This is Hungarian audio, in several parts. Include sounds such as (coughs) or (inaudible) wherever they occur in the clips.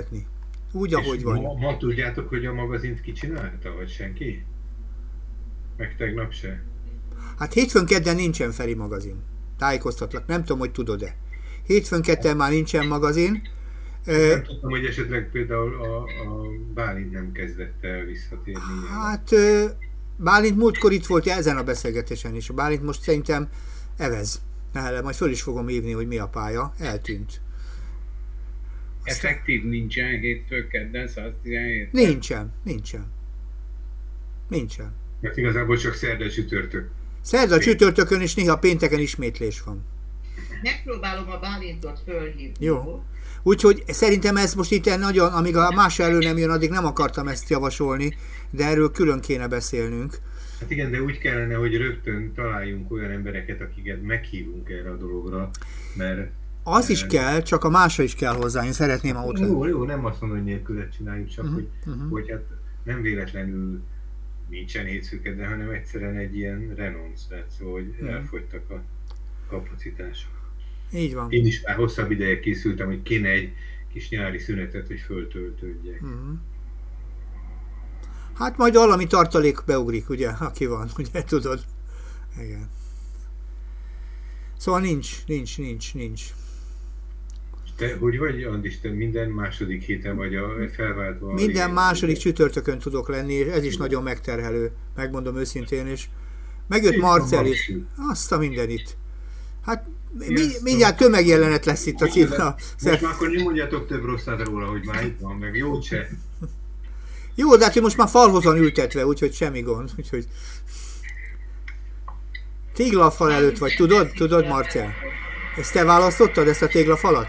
beszélgetni. Úgy, ahogy van. Ma, ma tudjátok, hogy a magazint ki csinálta, vagy senki? Meg tegnap se? Hát hétfőn kedden nincsen Feri magazin. Tájékoztatlak, nem tudom, hogy tudod-e. Hétfőn kedden már nincsen magazin. Nem tudtam, hogy esetleg például a, a Bálint nem kezdett el visszatérni. Hát Bálint múltkor itt volt ezen a beszélgetésen is. A Bálint most szerintem evez. Ne, majd föl is fogom hívni, hogy mi a pálya. Eltűnt. Effektív nincsen hétfő kedden 117? Nincsen, nincsen. Nincsen. Mert igazából csak szerda csütörtök. Szerda csütörtökön és néha pénteken ismétlés van. Megpróbálom a Bálintot fölhívni. Jó. Úgyhogy szerintem ez most itt nagyon, amíg a más elő nem jön, addig nem akartam ezt javasolni, de erről külön kéne beszélnünk. Hát igen, de úgy kellene, hogy rögtön találjunk olyan embereket, akiket meghívunk erre a dologra, mert... Az is kell, csak a másra is kell hozzá, én szeretném, ha ott Jó, jó, nem azt mondom, hogy nélkület csináljuk, csak uh-huh, hogy, uh-huh. hogy hát nem véletlenül nincsen hétfőkedden, hanem egyszerűen egy ilyen renonc, tehát szóval, hogy uh-huh. elfogytak a kapacitások. Így van. Én is már hosszabb ideje készültem, hogy kéne egy kis nyári szünetet, hogy föltöltődjek. Uh-huh. Hát majd valami tartalék beugrik, ugye, aki van, (laughs) ugye, tudod. Igen. Szóval nincs, nincs, nincs, nincs. Te hogy vagy, Andis, te minden második héten vagy a felváltva? Minden második ugye? csütörtökön tudok lenni, és ez is nagyon megterhelő, megmondom őszintén, és megjött Marcel is. Azt a mindenit. Hát mi, mindjárt tömegjelenet lesz itt a címben. Most már akkor nem mondjátok több rosszat róla, hogy már itt van, meg jó se. Jó, de hát most már falhoz van ültetve, úgyhogy semmi gond. Úgyhogy... Téglafal előtt vagy, tudod? Tudod, Marcel? Ezt te választottad, ezt a téglafalat?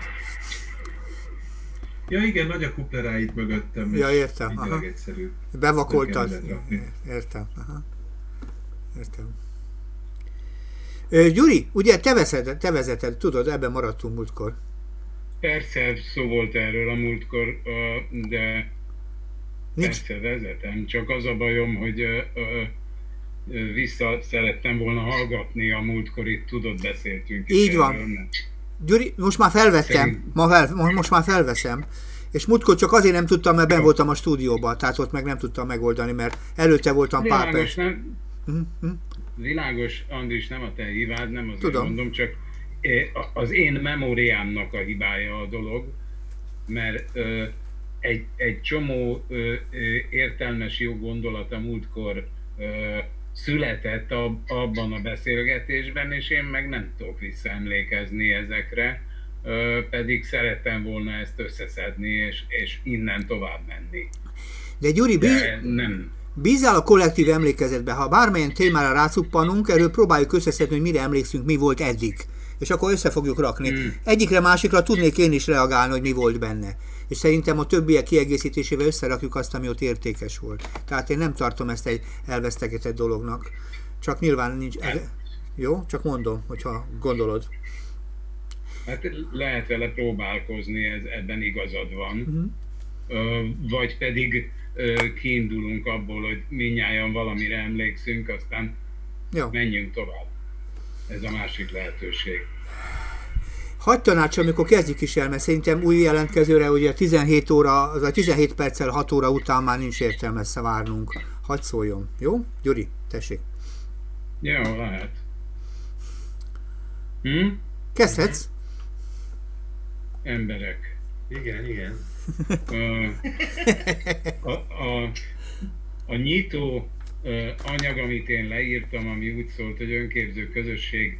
Ja igen, nagy a kupleráit mögöttem. Ja, értem. Aha. Bevakoltad. Értem. Aha. Értem. Gyuri, ugye te, veszed, te vezeted, tudod, ebben maradtunk múltkor. Persze, szó volt erről a múltkor, de Nincs. Persze vezetem, csak az a bajom, hogy vissza szerettem volna hallgatni a múltkorit, tudod, beszéltünk. Így van. Erről, Gyuri, most már felvettem, ma fel, most már felveszem. És múltkor csak azért nem tudtam, mert ben voltam a stúdióban, tehát ott meg nem tudtam megoldani, mert előtte voltam pár perc. Nem, uh-huh. Világos, Andris, nem a te hibád, nem az Tudom. mondom, csak az én memóriámnak a hibája a dolog, mert ö, egy, egy csomó ö, értelmes jó gondolata múltkor ö, született ab, abban a beszélgetésben, és én meg nem tudok visszaemlékezni ezekre, pedig szerettem volna ezt összeszedni, és, és innen tovább menni. De Gyuri, De nem. Bízzál a kollektív emlékezetbe, ha bármilyen témára rácuppanunk, erről próbáljuk összeszedni, hogy mire emlékszünk, mi volt eddig. És akkor össze fogjuk rakni. Mm. Egyikre másikra tudnék én is reagálni, hogy mi volt benne. És szerintem a többiek kiegészítésével összerakjuk azt, ami ott értékes volt. Tehát én nem tartom ezt egy elvesztegetett dolognak. Csak nyilván nincs... Ez, jó? Csak mondom, hogyha gondolod. Hát lehet vele próbálkozni, ez, ebben igazad van. Uh-huh. Ö, vagy pedig kiindulunk abból, hogy minnyáján valamire emlékszünk, aztán Jó. menjünk tovább. Ez a másik lehetőség. Hagy tanács, amikor kezdjük is el, mert szerintem új jelentkezőre ugye 17 óra, az a 17 perccel 6 óra után már nincs értelme várnunk. Hagy szóljon. Jó? Gyuri, tessék. Jó, lehet. Hm? Kezdhetsz? Emberek. Igen, igen a, a, a nyitó anyag, amit én leírtam, ami úgy szólt, hogy önképző közösség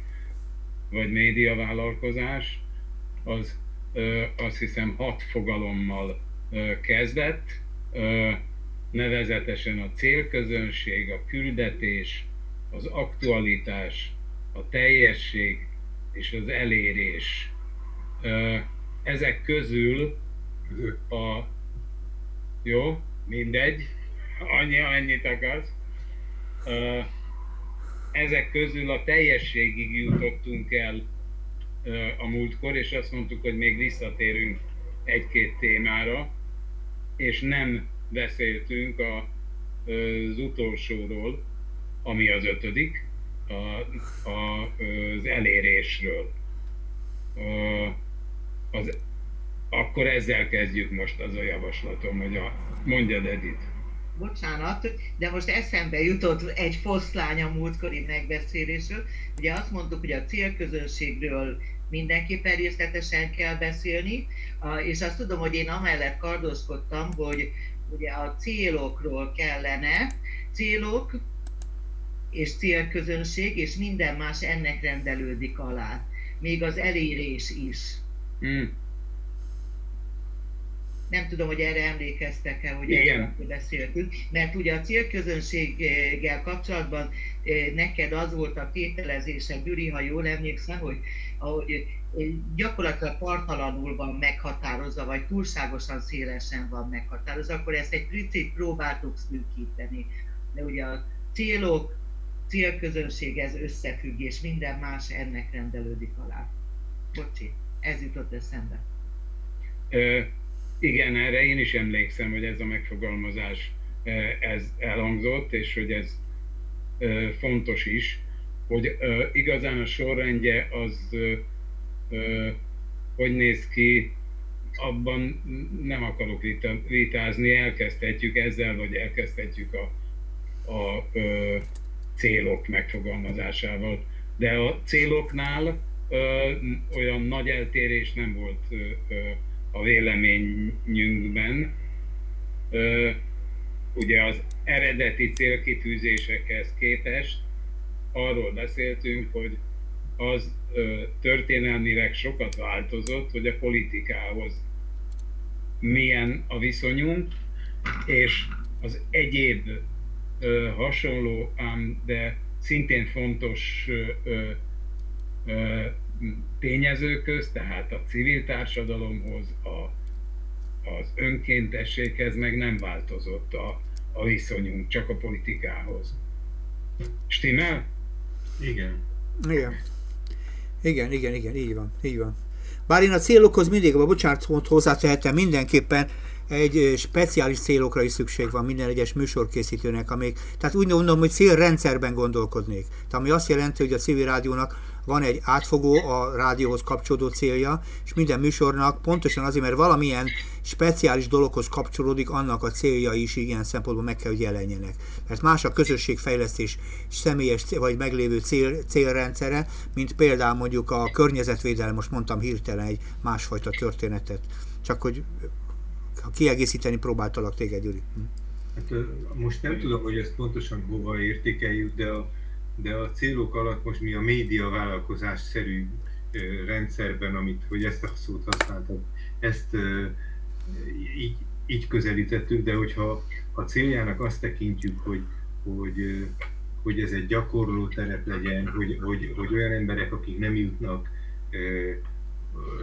vagy médiavállalkozás, az azt hiszem hat fogalommal kezdett, nevezetesen a célközönség, a küldetés, az aktualitás, a teljesség és az elérés. Ezek közül a... Jó, mindegy, annyi, annyit akarsz. Ezek közül a teljességig jutottunk el a múltkor, és azt mondtuk, hogy még visszatérünk egy-két témára, és nem beszéltünk a, az utolsóról, ami az ötödik, a, a, az elérésről. Az akkor ezzel kezdjük most az a javaslatom, hogy a, mondjad Edith. Bocsánat, de most eszembe jutott egy foszlány a múltkori megbeszélésről. Ugye azt mondtuk, hogy a célközönségről mindenképpen részletesen kell beszélni, és azt tudom, hogy én amellett kardoskodtam, hogy ugye a célokról kellene, célok és célközönség, és minden más ennek rendelődik alá. Még az elérés is. Mm. Nem tudom, hogy erre emlékeztek-e, hogy erről beszéltünk, mert ugye a célközönséggel kapcsolatban eh, neked az volt a tételezése, Gyuri, ha jól emlékszem, hogy ahogy eh, gyakorlatilag partalanul van meghatározva, vagy túlságosan szélesen van meghatározva, akkor ezt egy picit próbáltuk szűkíteni. De ugye a célok, célközönség, ez összefüggés, minden más ennek rendelődik alá. Bocsi, ez jutott eszembe. Igen, erre én is emlékszem, hogy ez a megfogalmazás ez elhangzott, és hogy ez fontos is, hogy igazán a sorrendje az hogy néz ki, abban nem akarok vitázni, elkezdhetjük ezzel, vagy elkezdhetjük a, a, a célok megfogalmazásával. De a céloknál ö, olyan nagy eltérés nem volt ö, ö, a véleményünkben. Ugye az eredeti célkitűzésekhez képest arról beszéltünk, hogy az történelmileg sokat változott, hogy a politikához milyen a viszonyunk, és az egyéb hasonló, ám de szintén fontos tényezőköz, tehát a civil társadalomhoz, a, az önkéntességhez meg nem változott a, a viszonyunk, csak a politikához. Stimmel? Igen. Igen. Igen, igen, igen, így van, így van. Bár én a célokhoz mindig, a bocsánat, hozzátehetem mindenképpen, egy speciális célokra is szükség van minden egyes műsorkészítőnek, amik, tehát úgy mondom, hogy célrendszerben gondolkodnék. Tehát ami azt jelenti, hogy a civil rádiónak van egy átfogó, a rádióhoz kapcsolódó célja, és minden műsornak pontosan azért, mert valamilyen speciális dologhoz kapcsolódik, annak a célja is ilyen szempontból meg kell, hogy jelenjenek. Mert más a közösségfejlesztés személyes vagy meglévő cél, célrendszere, mint például mondjuk a környezetvédelem, most mondtam hirtelen egy másfajta történetet. Csak hogy ha kiegészíteni próbáltalak téged, Gyuri. Hm. Hát, most nem tudom, hogy ezt pontosan hova értékeljük, de a, de a célok alatt most mi a média vállalkozás szerű rendszerben, amit, hogy ezt a szót használtak, ezt így, így közelítettük, de hogyha a céljának azt tekintjük, hogy, hogy, hogy ez egy gyakorló terep legyen, hogy, hogy, hogy olyan emberek, akik nem jutnak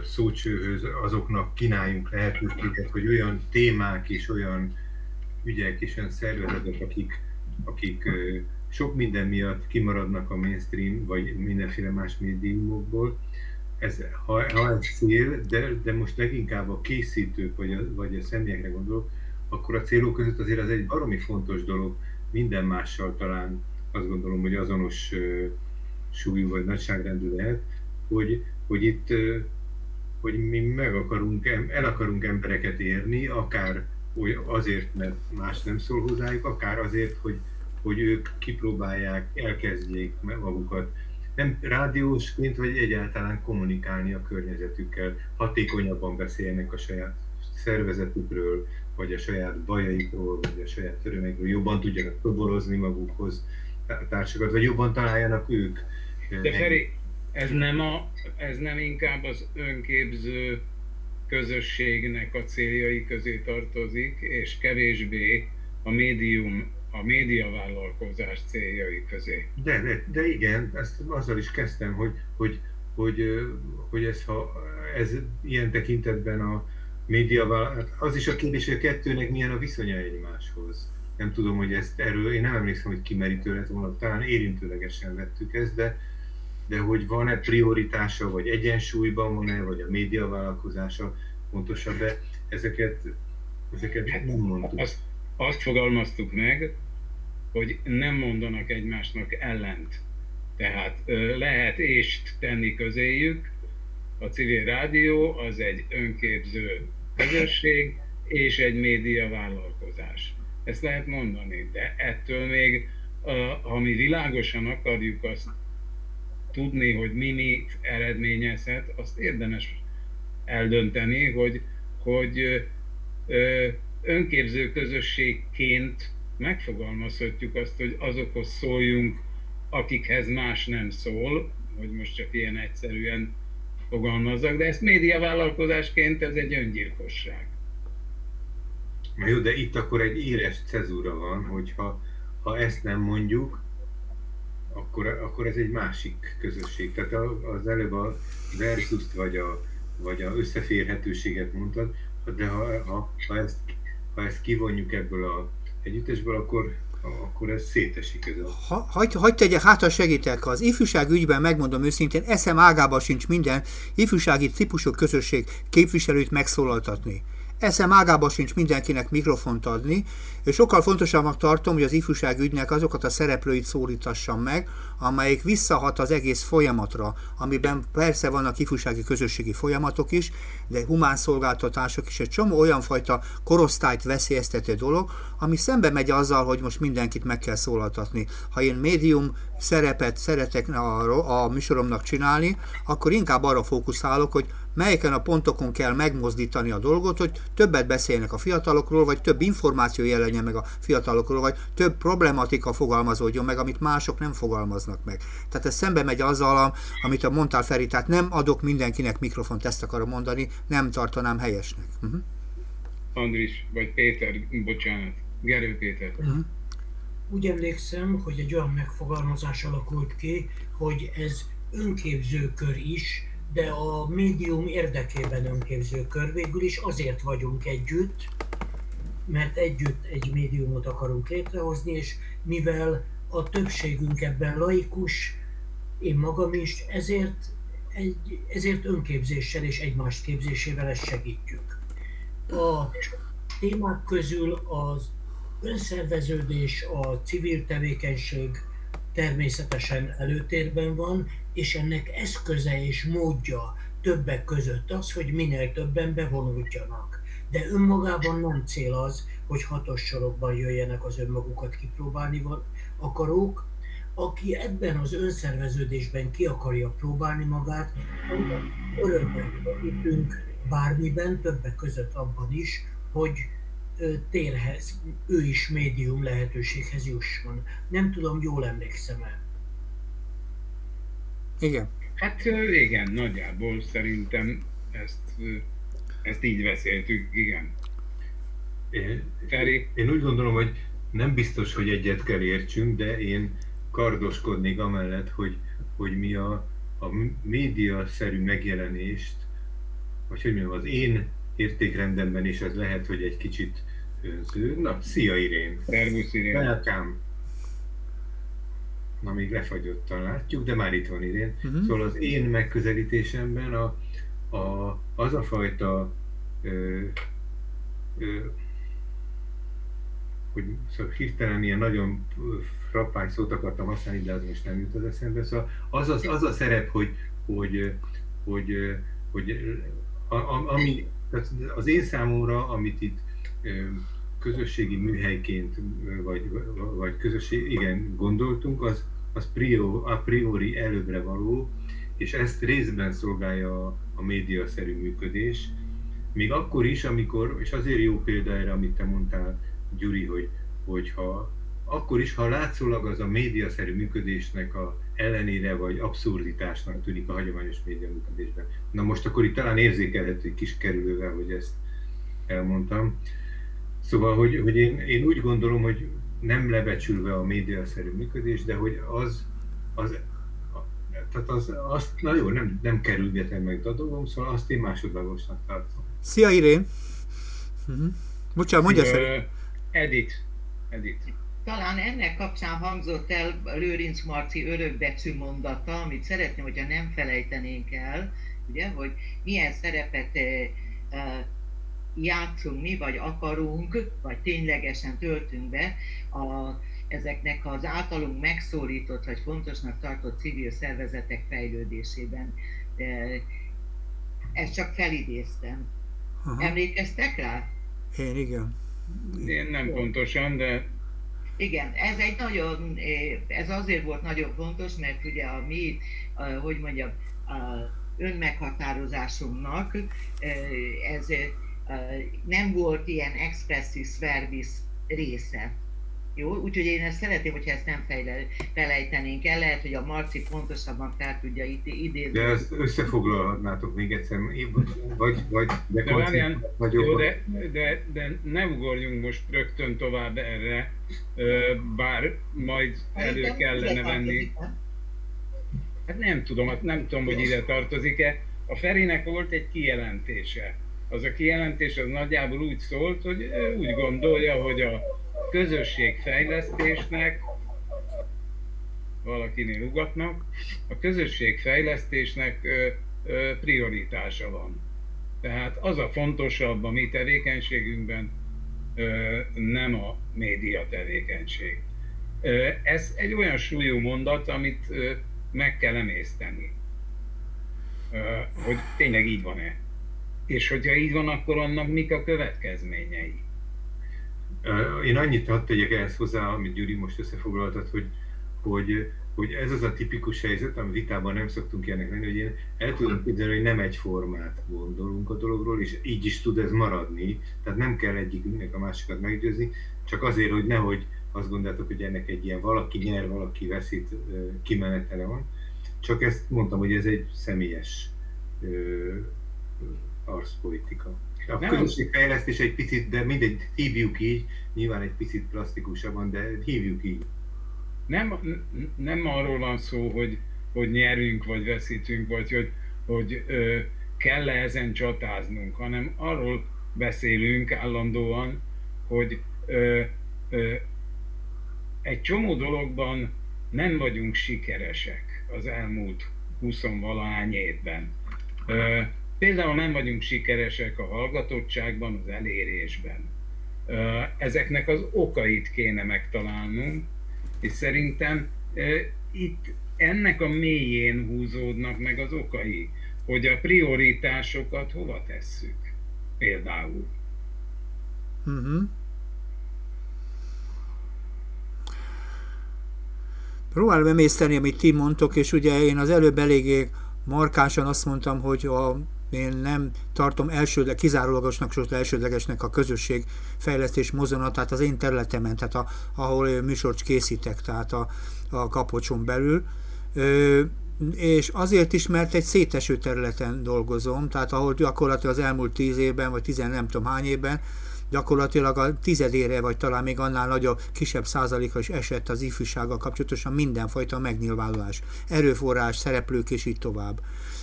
szócsőhöz, azoknak kínáljunk lehetőséget, hogy olyan témák és olyan ügyek és olyan szervezetek, akik, akik sok minden miatt kimaradnak a mainstream vagy mindenféle más médiumokból. Ez, ha, ha ez cél, de, de most leginkább a készítők vagy a, vagy a személyekre gondolok, akkor a célok között azért az egy baromi fontos dolog, minden mással talán azt gondolom, hogy azonos súlyú vagy nagyságrendű lehet, hogy, hogy itt hogy mi meg akarunk, el akarunk embereket érni, akár azért, mert más nem szól hozzájuk, akár azért, hogy, hogy ők kipróbálják, elkezdjék magukat nem rádiósként, vagy egyáltalán kommunikálni a környezetükkel, hatékonyabban beszélnek a saját szervezetükről, vagy a saját bajaikról, vagy a saját törömeikről, jobban tudjanak toborozni magukhoz társakat, vagy jobban találjanak ők. De Feri, ez nem, a, ez nem inkább az önképző közösségnek a céljai közé tartozik, és kevésbé a médium, a médiavállalkozás céljai közé. De, de, de igen, ezt azzal is kezdtem, hogy, hogy, hogy, hogy ez, ha, ez ilyen tekintetben a média, az is a kérdés, hogy a kettőnek milyen a viszonya egymáshoz. Nem tudom, hogy ezt erről, én nem emlékszem, hogy kimerítő lett volna, talán érintőlegesen vettük ezt, de, de hogy van-e prioritása, vagy egyensúlyban van-e, vagy a média vállalkozása fontosabb, de ezeket, ezeket hát, nem mondtuk. Azt, azt fogalmaztuk meg, hogy nem mondanak egymásnak ellent. Tehát lehet ést tenni közéjük, a civil rádió az egy önképző közösség és egy média vállalkozás. Ezt lehet mondani, de ettől még, ha mi világosan akarjuk azt tudni, hogy mi mit eredményezhet, azt érdemes eldönteni, hogy, hogy önképző közösségként megfogalmazhatjuk azt, hogy azokhoz szóljunk, akikhez más nem szól, hogy most csak ilyen egyszerűen fogalmazzak, de ezt médiavállalkozásként ez egy öngyilkosság. Na jó, de itt akkor egy éles cezúra van, hogyha ha ezt nem mondjuk, akkor, akkor ez egy másik közösség. Tehát az előbb a versus vagy a, vagy a összeférhetőséget mondtad, de ha, ha, ha, ezt, ha ezt kivonjuk ebből a együttesből, akkor, akkor ez szétesik ez a... Ha, hagy, hagy tegyek, hátra segítek. Az ifjúság ügyben megmondom őszintén, eszem ágában sincs minden ifjúsági típusú közösség képviselőt megszólaltatni eszem ágába sincs mindenkinek mikrofont adni, és sokkal fontosabbnak tartom, hogy az ifjúság ügynek azokat a szereplőit szólítassam meg, amelyik visszahat az egész folyamatra, amiben persze vannak ifjúsági közösségi folyamatok is, de humán szolgáltatások is, egy csomó olyan fajta korosztályt veszélyeztető dolog, ami szembe megy azzal, hogy most mindenkit meg kell szólaltatni. Ha én médium szerepet szeretek a, a műsoromnak csinálni, akkor inkább arra fókuszálok, hogy melyeken a pontokon kell megmozdítani a dolgot, hogy többet beszélnek a fiatalokról, vagy több információ jelenjen meg a fiatalokról, vagy több problematika fogalmazódjon meg, amit mások nem fogalmaznak meg. Tehát ez szembe megy azzal, amit a mondtál Feri, tehát nem adok mindenkinek mikrofont, ezt akarom mondani, nem tartanám helyesnek. Uh-huh. Andris, vagy Péter, bocsánat, Gerő Péter. Uh-huh. Úgy emlékszem, hogy egy olyan megfogalmazás alakult ki, hogy ez önképzőkör is, de a médium érdekében önképző kör. Végül is azért vagyunk együtt, mert együtt egy médiumot akarunk létrehozni, és mivel a többségünk ebben laikus, én magam is, ezért, egy, ezért önképzéssel és egymás képzésével ezt segítjük. A témák közül az önszerveződés, a civil tevékenység természetesen előtérben van, és ennek eszköze és módja többek között az, hogy minél többen bevonuljanak. De önmagában nem cél az, hogy hatos sorokban jöjjenek az önmagukat kipróbálni akarók. Aki ebben az önszerveződésben ki akarja próbálni magát, örömmel segítünk bármiben, többek között abban is, hogy térhez, ő is médium lehetőséghez jusson. Nem tudom, jól emlékszem-e. Igen. Hát igen, nagyjából szerintem ezt, ezt így beszéltük, igen. Én, Feri? Én úgy gondolom, hogy nem biztos, hogy egyet kell értsünk, de én kardoskodnék amellett, hogy, hogy mi a, a média-szerű megjelenést, vagy hogy mondjam, az én értékrendemben is ez lehet, hogy egy kicsit önző. Na, szia Irén! Szervusz Irén! Welcome! Na, még lefagyottan látjuk, de már itt van Irén. Uh-huh. Szóval az én megközelítésemben a, a, az a fajta ö, ö, hogy szóval hirtelen ilyen nagyon frappány szót akartam használni, de az most nem jut az eszembe. Szóval az, az, az a szerep, hogy, hogy, hogy, hogy a, a, ami, az én számomra, amit itt közösségi műhelyként, vagy, vagy közösség, igen, gondoltunk, az, az prior, a priori előbbre való, és ezt részben szolgálja a, a médiaszerű működés, még akkor is, amikor, és azért jó példa erre, amit te mondtál, Gyuri, hogy, hogyha akkor is, ha látszólag az a médiaszerű működésnek a ellenére, vagy abszurditásnak tűnik a hagyományos média működésben. Na most akkor itt talán érzékelhető kis kerülővel, hogy ezt elmondtam. Szóval, hogy, hogy én, én úgy gondolom, hogy nem lebecsülve a médiaszerű működés, de hogy az, az tehát az, azt, na jó, nem, nem kerülgetem meg a dolgom, szóval azt én másodlagosnak tartom. Szia Irén! Uh-huh. Bocsánat, mondja Szia, Edith. Edith. Talán ennek kapcsán hangzott el Lőrinc Marci örökbecű mondata, amit szeretném, hogyha nem felejtenénk el, ugye, hogy milyen szerepet eh, eh, játszunk mi, vagy akarunk, vagy ténylegesen töltünk be a, ezeknek az általunk megszólított, vagy fontosnak tartott civil szervezetek fejlődésében. De Ezt csak felidéztem. Aha. Emlékeztek rá? Én igen. Én nem pontosan, de... Igen, ez egy nagyon, ez azért volt nagyon fontos, mert ugye a mi, hogy mondjam, a önmeghatározásunknak ez nem volt ilyen expressis verbis része. Jó? Úgyhogy én ezt szeretném, hogyha ezt nem felejtenénk el. Lehet, hogy a Marci pontosabban fel tudja idézni. De ezt összefoglalhatnátok még egyszer, vagy, vagy de, de, várján, jó, de, de, de ne ugorjunk most rögtön tovább erre, bár majd elő kellene venni. Hát nem tudom, hát nem tudom, hogy ide tartozik-e. A Ferinek volt egy kijelentése. Az a kijelentés az nagyjából úgy szólt, hogy úgy gondolja, hogy a közösségfejlesztésnek, valakinél ugatnak, a közösségfejlesztésnek prioritása van. Tehát az a fontosabb a mi tevékenységünkben, nem a média tevékenység. Ez egy olyan súlyú mondat, amit meg kell emészteni, hogy tényleg így van-e. És hogyha így van, akkor annak mik a következményei. Én annyit hadd tegyek ehhez hozzá, amit Gyuri most összefoglaltat, hogy, hogy, hogy ez az a tipikus helyzet, ami vitában nem szoktunk ilyenek lenni, hogy én el tudom képzelni, hogy nem egy formát gondolunk a dologról, és így is tud ez maradni. Tehát nem kell egyikünknek a másikat meggyőzni, csak azért, hogy nehogy azt gondoljátok, hogy ennek egy ilyen valaki nyer, valaki veszít kimenetele van. Csak ezt mondtam, hogy ez egy személyes arszpolitika. A közösségfejlesztés egy picit, de mindegy, hívjuk így, nyilván egy picit plastikusabban, de hívjuk így. Nem, nem arról van szó, hogy, hogy nyerünk, vagy veszítünk, vagy hogy, hogy ö, kell-e ezen csatáznunk, hanem arról beszélünk állandóan, hogy ö, ö, egy csomó dologban nem vagyunk sikeresek az elmúlt 20 valahány évben. Ö, Például nem vagyunk sikeresek a hallgatottságban, az elérésben. Ezeknek az okait kéne megtalálnunk, és szerintem itt ennek a mélyén húzódnak meg az okai, hogy a prioritásokat hova tesszük, például. Uh-huh. Próbálom emészteni, amit ti mondtok, és ugye én az előbb eléggé markánsan azt mondtam, hogy a én nem tartom elsődleg, kizárólagosnak, sőt elsődlegesnek a közösség fejlesztés mozonatát az én területemen, tehát a, ahol műsort készítek, tehát a, a kapocson belül. Ö, és azért is, mert egy széteső területen dolgozom, tehát ahol gyakorlatilag az elmúlt tíz évben, vagy tizen nem tudom hány évben, gyakorlatilag a tizedére, vagy talán még annál nagyobb, kisebb százaléka is esett az ifjúsággal kapcsolatosan mindenfajta megnyilvánulás, erőforrás, szereplők és így tovább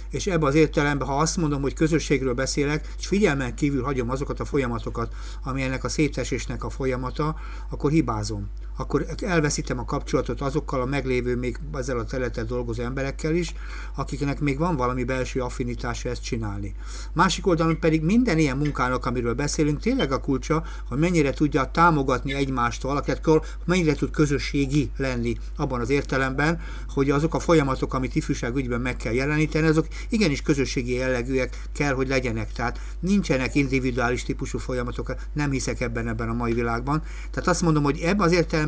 és ebbe az értelemben, ha azt mondom, hogy közösségről beszélek, és figyelmen kívül hagyom azokat a folyamatokat, ami ennek a szétesésnek a folyamata, akkor hibázom. Akkor elveszítem a kapcsolatot azokkal a meglévő, még ezzel a területen dolgozó emberekkel is, akiknek még van valami belső affinitása ezt csinálni. Másik oldalon pedig minden ilyen munkának, amiről beszélünk, tényleg a kulcsa, hogy mennyire tudja támogatni egymást valakiket, mennyire tud közösségi lenni abban az értelemben, hogy azok a folyamatok, amit ifjúságügyben meg kell jeleníteni, azok igenis közösségi jellegűek kell, hogy legyenek. Tehát nincsenek individuális típusú folyamatok, nem hiszek ebben ebben a mai világban. Tehát azt mondom, hogy ebben az értelemben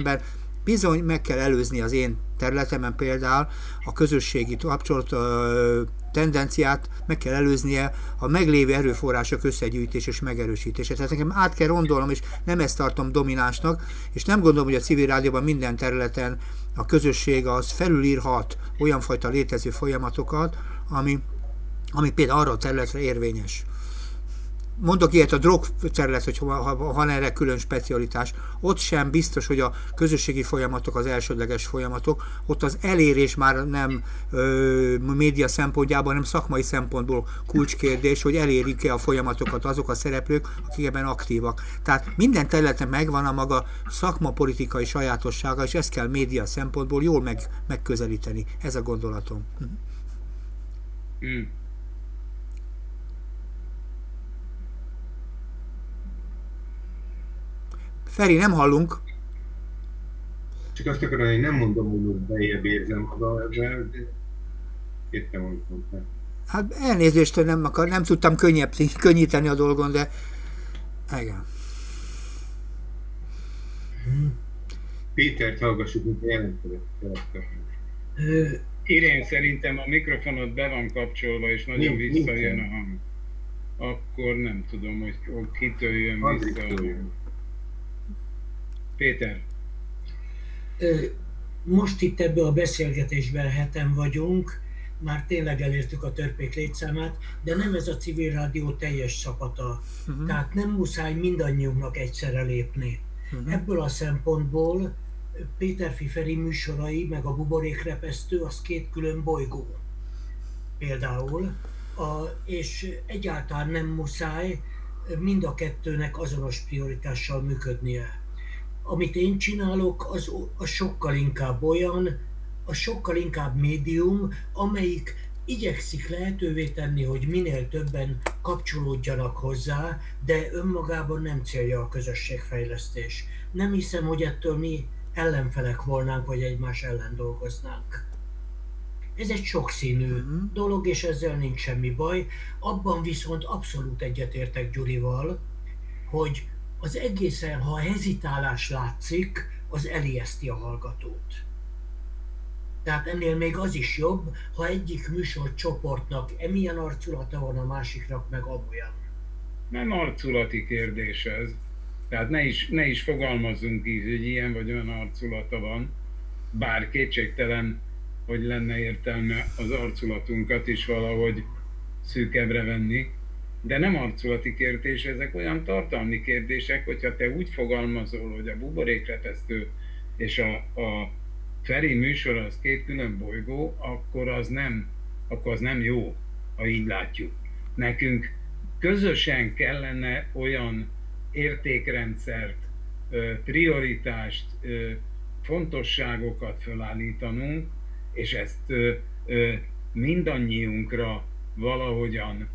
bizony meg kell előzni az én területemen például a közösségi kapcsolat tendenciát meg kell előznie a meglévő erőforrások összegyűjtés és megerősítése. Tehát nekem át kell gondolnom, és nem ezt tartom dominánsnak, és nem gondolom, hogy a civil rádióban minden területen a közösség az felülírhat olyan fajta létező folyamatokat, ami, ami például arra a területre érvényes. Mondok ilyet a drog terület, hogy ha van erre külön specialitás, ott sem biztos, hogy a közösségi folyamatok az elsődleges folyamatok, ott az elérés már nem ö, média szempontjában, hanem szakmai szempontból kulcskérdés, hogy elérik-e a folyamatokat azok a szereplők, akik ebben aktívak. Tehát minden területen megvan a maga szakmapolitikai sajátossága, és ezt kell média szempontból jól meg, megközelíteni. Ez a gondolatom. Mm. Feri, nem hallunk. Csak azt akarom, hogy nem mondom, hogy most bejebb érzem magam ebben, de értem, amit mondtál. Hát elnézést, hogy nem, akar, nem tudtam könnyebb, könnyíteni a dolgon, de igen. Pétert hallgassuk, mint jelentkezett. Irén, szerintem a mikrofonod be van kapcsolva, és nagyon nincs, visszajön nincs. a hang. Akkor nem tudom, hogy kitől jön vissza. Péter. Most itt ebbe a beszélgetésben heten vagyunk, már tényleg elértük a törpék létszámát, de nem ez a civil rádió teljes szapata. Uh-huh. Tehát nem muszáj mindannyiunknak egyszerre lépni. Uh-huh. Ebből a szempontból Péter Fiferi műsorai, meg a buborékrepesztő, az két külön bolygó. Például, a, és egyáltalán nem muszáj mind a kettőnek azonos prioritással működnie. Amit én csinálok, az, az sokkal inkább olyan, a sokkal inkább médium, amelyik igyekszik lehetővé tenni, hogy minél többen kapcsolódjanak hozzá, de önmagában nem célja a közösségfejlesztés. Nem hiszem, hogy ettől mi ellenfelek volnánk, vagy egymás ellen dolgoznánk. Ez egy sokszínű uh-huh. dolog, és ezzel nincs semmi baj. Abban viszont abszolút egyetértek Gyurival, hogy az egészen, ha hezitálás látszik, az elijeszti a hallgatót. Tehát ennél még az is jobb, ha egyik műsorcsoportnak emilyen arculata van, a másiknak meg amolyan. Nem arculati kérdés ez. Tehát ne is, ne is fogalmazzunk így, hogy ilyen vagy olyan arculata van, bár kétségtelen, hogy lenne értelme az arculatunkat is valahogy szűkebbre venni, de nem arculati kérdés, ezek olyan tartalmi kérdések, hogyha te úgy fogalmazol, hogy a buborékrepesztő és a, a Feri műsor az két külön bolygó, akkor az nem, akkor az nem jó, ha így látjuk. Nekünk közösen kellene olyan értékrendszert, prioritást, fontosságokat felállítanunk, és ezt mindannyiunkra valahogyan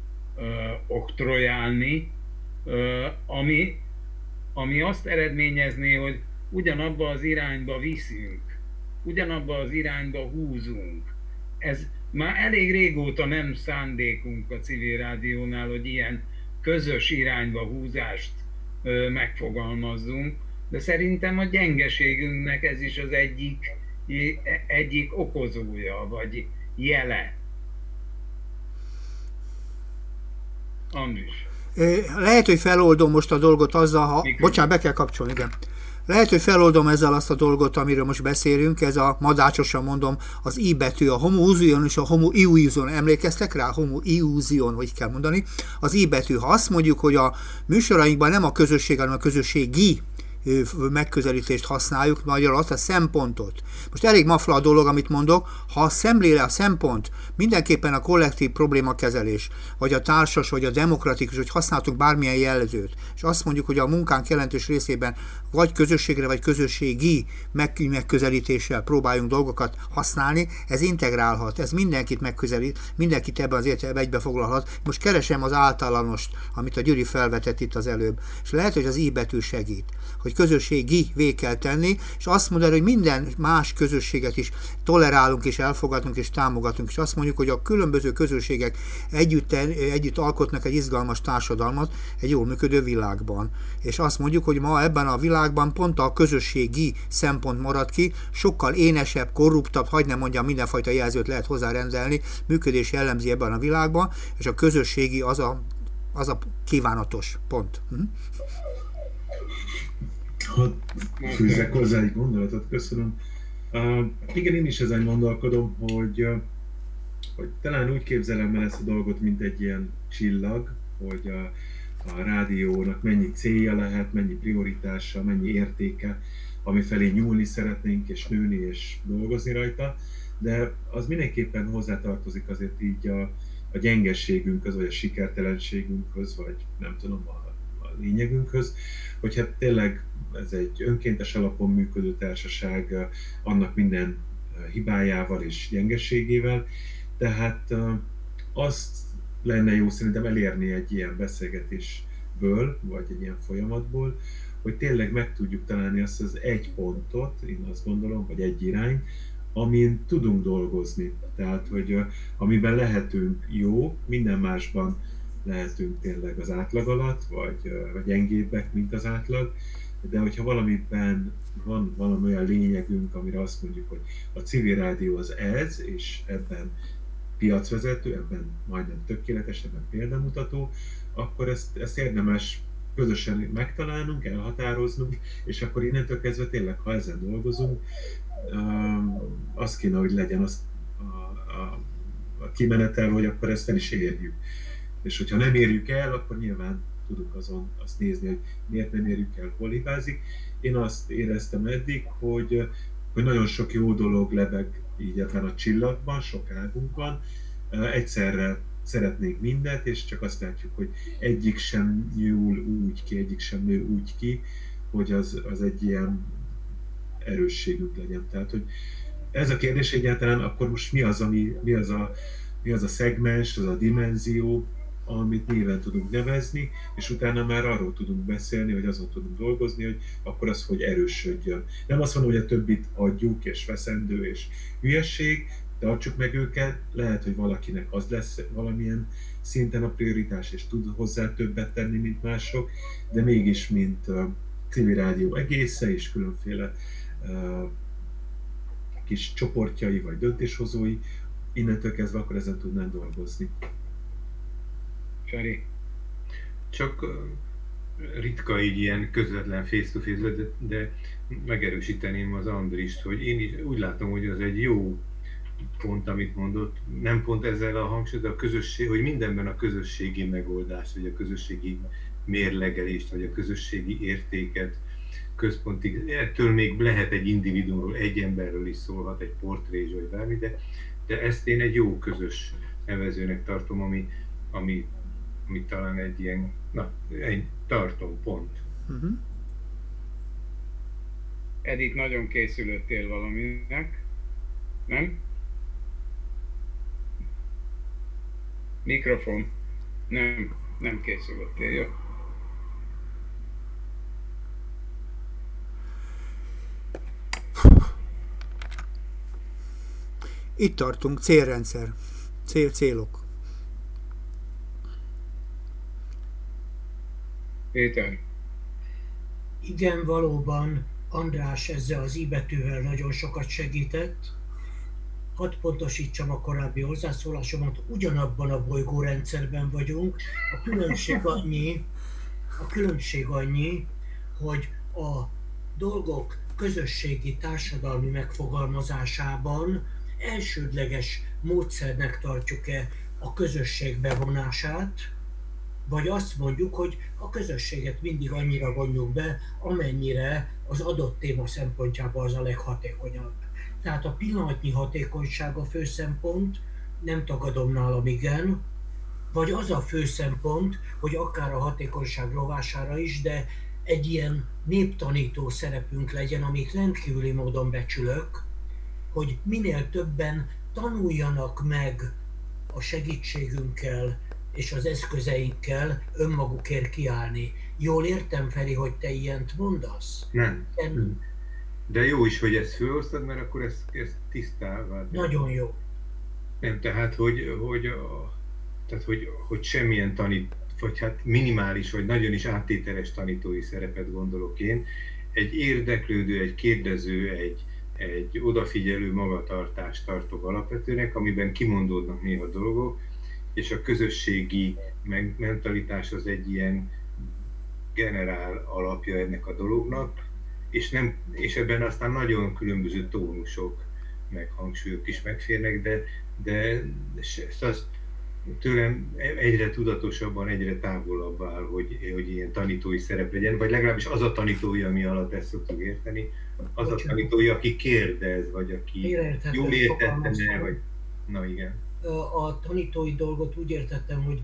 oktrojálni, ami, ami azt eredményezné, hogy ugyanabba az irányba viszünk ugyanabba az irányba húzunk. Ez már elég régóta nem szándékunk a civil rádiónál, hogy ilyen közös irányba húzást megfogalmazzunk, de szerintem a gyengeségünknek ez is az egyik, egyik okozója, vagy jele. Lehet, hogy feloldom most a dolgot azzal, ha... Mikor? Bocsánat, be kell kapcsolni, igen. Lehet, hogy feloldom ezzel azt a dolgot, amiről most beszélünk, ez a madácsosan mondom, az I betű, a homoúzion és a homoiúzion, emlékeztek rá? Homoiúzion, hogy kell mondani. Az I betű, ha azt mondjuk, hogy a műsorainkban nem a közösség, hanem a közösségi megközelítést használjuk, magyarul azt a szempontot. Most elég mafla a dolog, amit mondok, ha a szemléle a szempont mindenképpen a kollektív problémakezelés, vagy a társas, vagy a demokratikus, hogy használtuk bármilyen jelzőt, és azt mondjuk, hogy a munkánk jelentős részében vagy közösségre, vagy közösségi megközelítéssel próbáljunk dolgokat használni, ez integrálhat, ez mindenkit megközelít, mindenkit ebben az értelemben egybefoglalhat. Most keresem az általánost, amit a Gyuri felvetett itt az előbb, és lehet, hogy az i betű segít, hogy közösségi vé kell tenni, és azt mondani, hogy minden más közösséget is tolerálunk és elfogadunk és támogatunk, és azt mondjuk, hogy a különböző közösségek együtt, együtt alkotnak egy izgalmas társadalmat egy jól működő világban. És azt mondjuk, hogy ma ebben a világban pont a közösségi szempont marad ki, sokkal énesebb, korruptabb, hagyd nem mondjam, mindenfajta jelzőt lehet hozzárendelni, működés jellemzi ebben a világban, és a közösségi az a, az a kívánatos pont. Hm? Hadd fűzzek hozzá egy gondolatot, köszönöm. Uh, igen, én is ezen gondolkodom, hogy, uh, hogy talán úgy képzelem el ezt a dolgot, mint egy ilyen csillag, hogy a, a rádiónak mennyi célja lehet, mennyi prioritása, mennyi értéke, ami felé nyúlni szeretnénk, és nőni, és dolgozni rajta, de az mindenképpen hozzátartozik azért így a, a gyengességünkhöz, vagy a sikertelenségünkhöz, vagy nem tudom, a, a lényegünkhöz, hogy hát tényleg ez egy önkéntes alapon működő társaság, annak minden hibájával és gyengeségével, tehát azt lenne jó szerintem elérni egy ilyen beszélgetésből, vagy egy ilyen folyamatból, hogy tényleg meg tudjuk találni azt az egy pontot, én azt gondolom, vagy egy irány, amin tudunk dolgozni. Tehát, hogy amiben lehetünk jó, minden másban lehetünk tényleg az átlag alatt, vagy, vagy gyengébbek, mint az átlag, de hogyha valamiben van valami olyan lényegünk, amire azt mondjuk, hogy a civil rádió az ez, és ebben piacvezető, ebben majdnem tökéletes, ebben példamutató, akkor ezt, ezt érdemes közösen megtalálnunk, elhatároznunk, és akkor innentől kezdve tényleg, ha ezen dolgozunk, az kéne, hogy legyen az a, a, a kimenetel, hogy akkor ezt el is érjük. És hogyha nem érjük el, akkor nyilván tudunk azon azt nézni, hogy miért nem érjük el, hol hibázik. Én azt éreztem eddig, hogy, hogy nagyon sok jó dolog lebeg így ebben a csillagban, sok águnkban. Egyszerre szeretnénk mindet, és csak azt látjuk, hogy egyik sem nyúl úgy ki, egyik sem nő úgy ki, hogy az, az egy ilyen erősségünk legyen. Tehát, hogy ez a kérdés egyáltalán akkor most mi az, ami, mi az a, mi az a szegmens, az a dimenzió, amit néven tudunk nevezni, és utána már arról tudunk beszélni, hogy azon tudunk dolgozni, hogy akkor az, hogy erősödjön. Nem azt mondom, hogy a többit adjuk, és veszendő, és hülyesség, tartsuk meg őket, lehet, hogy valakinek az lesz valamilyen szinten a prioritás, és tud hozzá többet tenni, mint mások, de mégis, mint a civil rádió egésze, és különféle uh, kis csoportjai, vagy döntéshozói, innentől kezdve akkor ezen tudnánk dolgozni. Feri? Csak ritka így ilyen közvetlen face-to-face, de, de megerősíteném az Andrist, hogy én is úgy látom, hogy az egy jó pont, amit mondott, nem pont ezzel a hangsúly, de a közösség, hogy mindenben a közösségi megoldást, vagy a közösségi mérlegelést, vagy a közösségi értéket központig, ettől még lehet egy individuumról, egy emberről is szólhat, egy portrés, vagy bármi, de, de ezt én egy jó közös nevezőnek tartom, ami, ami ami talán egy ilyen, na, egy tartópont. Uh-huh. Edith, nagyon készülöttél valaminek, nem? Mikrofon. Nem, nem készülöttél, jó? Itt tartunk, célrendszer, cél, célok. Péter. Igen, valóban András ezzel az I íbetűvel nagyon sokat segített. Hadd pontosítsam a korábbi hozzászólásomat, ugyanabban a bolygórendszerben vagyunk. A különbség annyi, a különbség annyi, hogy a dolgok közösségi társadalmi megfogalmazásában elsődleges módszernek tartjuk-e a közösség bevonását, vagy azt mondjuk, hogy a közösséget mindig annyira vonjuk be, amennyire az adott téma szempontjából az a leghatékonyabb. Tehát a pillanatnyi hatékonyság a fő szempont, nem tagadom nálam igen, vagy az a fő szempont, hogy akár a hatékonyság rovására is, de egy ilyen néptanító szerepünk legyen, amit rendkívüli módon becsülök, hogy minél többen tanuljanak meg a segítségünkkel, és az eszközeikkel önmagukért kiállni. Jól értem, Feri, hogy te ilyent mondasz? Nem. nem. De jó is, hogy ezt főosztad, mert akkor ezt, ezt tisztává. Nagyon jó. Nem, tehát, hogy, hogy, tehát, hogy, hogy semmilyen tanít, vagy hát minimális, vagy nagyon is áttételes tanítói szerepet gondolok én. Egy érdeklődő, egy kérdező, egy, egy odafigyelő magatartást tartok alapvetőnek, amiben kimondódnak néha dolgok, és a közösségi mentalitás az egy ilyen generál alapja ennek a dolognak, és, nem, és ebben aztán nagyon különböző tónusok, meg hangsúlyok is megférnek, de, de az tőlem egyre tudatosabban, egyre távolabb áll, hogy, hogy ilyen tanítói szerep legyen, vagy legalábbis az a tanítója, ami alatt ezt szoktuk érteni, az a tanítója, aki kérdez, vagy aki jól értette, vagy... Na igen a tanítói dolgot úgy értettem, hogy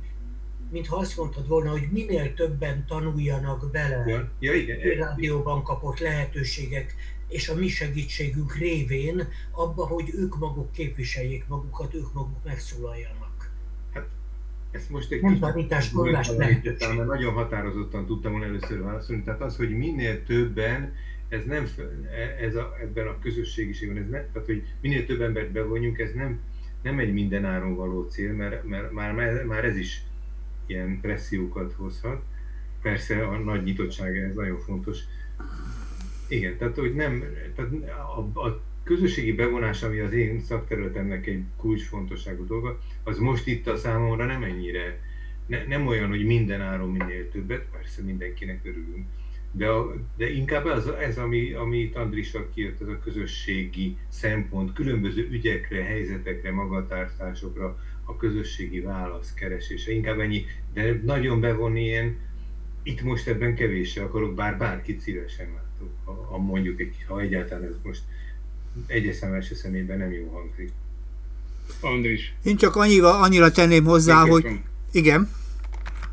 mintha azt mondtad volna, hogy minél többen tanuljanak bele ja, ja, igen, a rádióban kapott lehetőségek és a mi segítségünk révén abba, hogy ők maguk képviseljék magukat, ők maguk megszólaljanak. Hát ezt most egy nem tanítás, mert nagyon határozottan tudtam volna először válaszolni. Tehát az, hogy minél többen ez nem, ez a, ebben a közösségiségben, ez nem, tehát hogy minél több embert bevonjunk, ez nem, nem egy minden áron való cél, mert, mert már, már ez is ilyen pressziókat hozhat. Persze a nagy nyitottság ez nagyon fontos. Igen, tehát hogy nem, tehát a, a közösségi bevonás, ami az én szakterületemnek egy kulcsfontosságú dolga, az most itt a számomra nem ennyire, ne, nem olyan, hogy minden áron minél többet, persze mindenkinek örülünk, de, a, de inkább az, ez, ami, ami Andrissal kijött, ez a közösségi szempont, különböző ügyekre, helyzetekre, magatartásokra, a közösségi válasz keresése, inkább ennyi, de nagyon bevonni ilyen, itt most ebben kevéssé akarok, bár bárkit szívesen látok, ha, ha mondjuk, egy, ha egyáltalán ez most egyes első szemében nem jó hangzik. Andris. Én csak annyira, annyira tenném hozzá, hogy igen,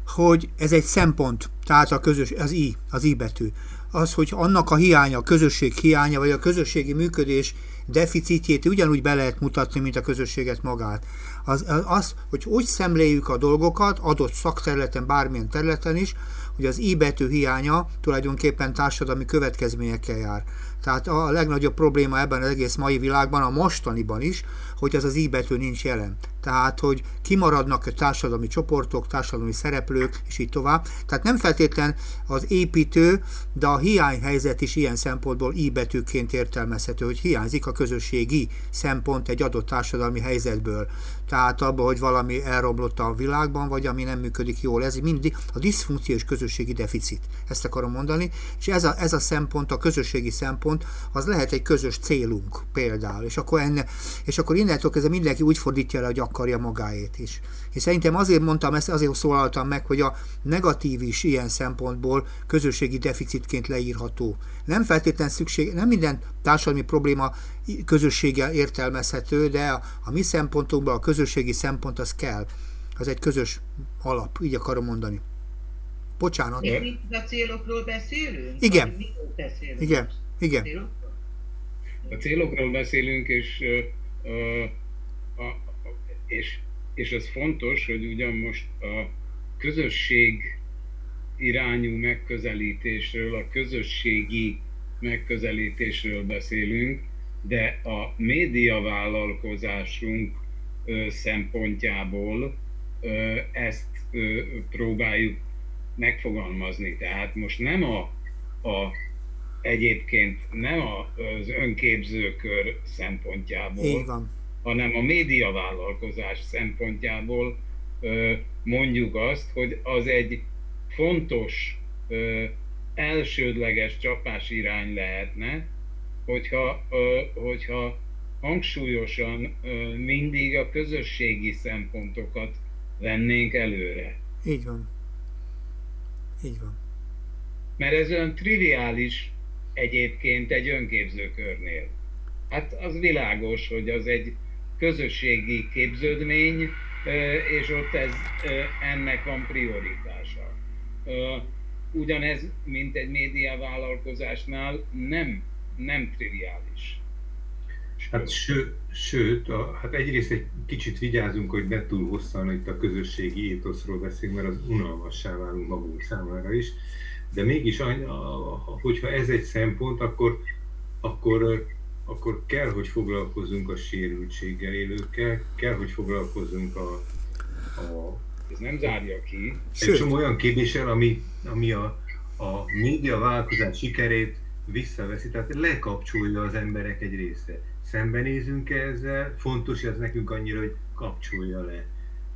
hogy ez egy szempont, tehát a közös, az I, az I betű. Az, hogy annak a hiánya, a közösség hiánya, vagy a közösségi működés deficitjét ugyanúgy be lehet mutatni, mint a közösséget magát. Az, az, hogy úgy szemléljük a dolgokat, adott szakterületen, bármilyen területen is, hogy az I betű hiánya tulajdonképpen társadalmi következményekkel jár. Tehát a legnagyobb probléma ebben az egész mai világban, a mostaniban is, hogy az az I betű nincs jelen. Tehát, hogy kimaradnak társadalmi csoportok, társadalmi szereplők, és így tovább. Tehát nem feltétlen az építő, de a hiányhelyzet is ilyen szempontból I betűként értelmezhető, hogy hiányzik a közösségi szempont egy adott társadalmi helyzetből. Tehát abban, hogy valami elromlott a világban, vagy ami nem működik jól. Ez mindig a diszfunkciós közösségi deficit. Ezt akarom mondani. És ez a, ez a szempont, a közösségi szempont, az lehet egy közös célunk például. És akkor, enne, és akkor innentől kezdve mindenki úgy fordítja le, hogy akarja magáét is. És szerintem azért mondtam ezt, azért szólaltam meg, hogy a negatív is ilyen szempontból közösségi deficitként leírható. Nem feltétlenül szükség, nem minden társadalmi probléma közösséggel értelmezhető, de a, a mi szempontunkban a közösségi szempont az kell. Az egy közös alap, így akarom mondani. Bocsánat. De a célokról beszélünk? Igen. Beszélünk? Igen. Igen. A célokról beszélünk, és, és, és ez fontos, hogy ugyan most a közösség irányú megközelítésről, a közösségi megközelítésről beszélünk, de a médiavállalkozásunk szempontjából ezt próbáljuk megfogalmazni. Tehát most nem a, a egyébként nem az önképzőkör szempontjából, hanem a médiavállalkozás szempontjából mondjuk azt, hogy az egy fontos elsődleges csapás irány lehetne, hogyha, hogyha hangsúlyosan mindig a közösségi szempontokat vennénk előre. Így van. Így van. Mert ez olyan triviális egyébként egy önképzőkörnél. Hát az világos, hogy az egy közösségi képződmény, és ott ez, ennek van prioritása. Ugyanez, mint egy médiavállalkozásnál, nem, nem triviális. Hát ső, sőt, a, hát egyrészt egy kicsit vigyázunk, hogy ne túl hosszan itt a közösségi étoszról beszélünk, mert az unalmassá válunk magunk számára is, de mégis, hogyha ez egy szempont, akkor, akkor, akkor kell, hogy foglalkozunk a sérültséggel élőkkel, kell, hogy foglalkozunk a, a ez nem zárja ki. Egy csomó olyan kérdéssel, ami, ami a, a média vállalkozás sikerét visszaveszi, tehát lekapcsolja az emberek egy része. Szembenézünk -e ezzel, fontos ez nekünk annyira, hogy kapcsolja le.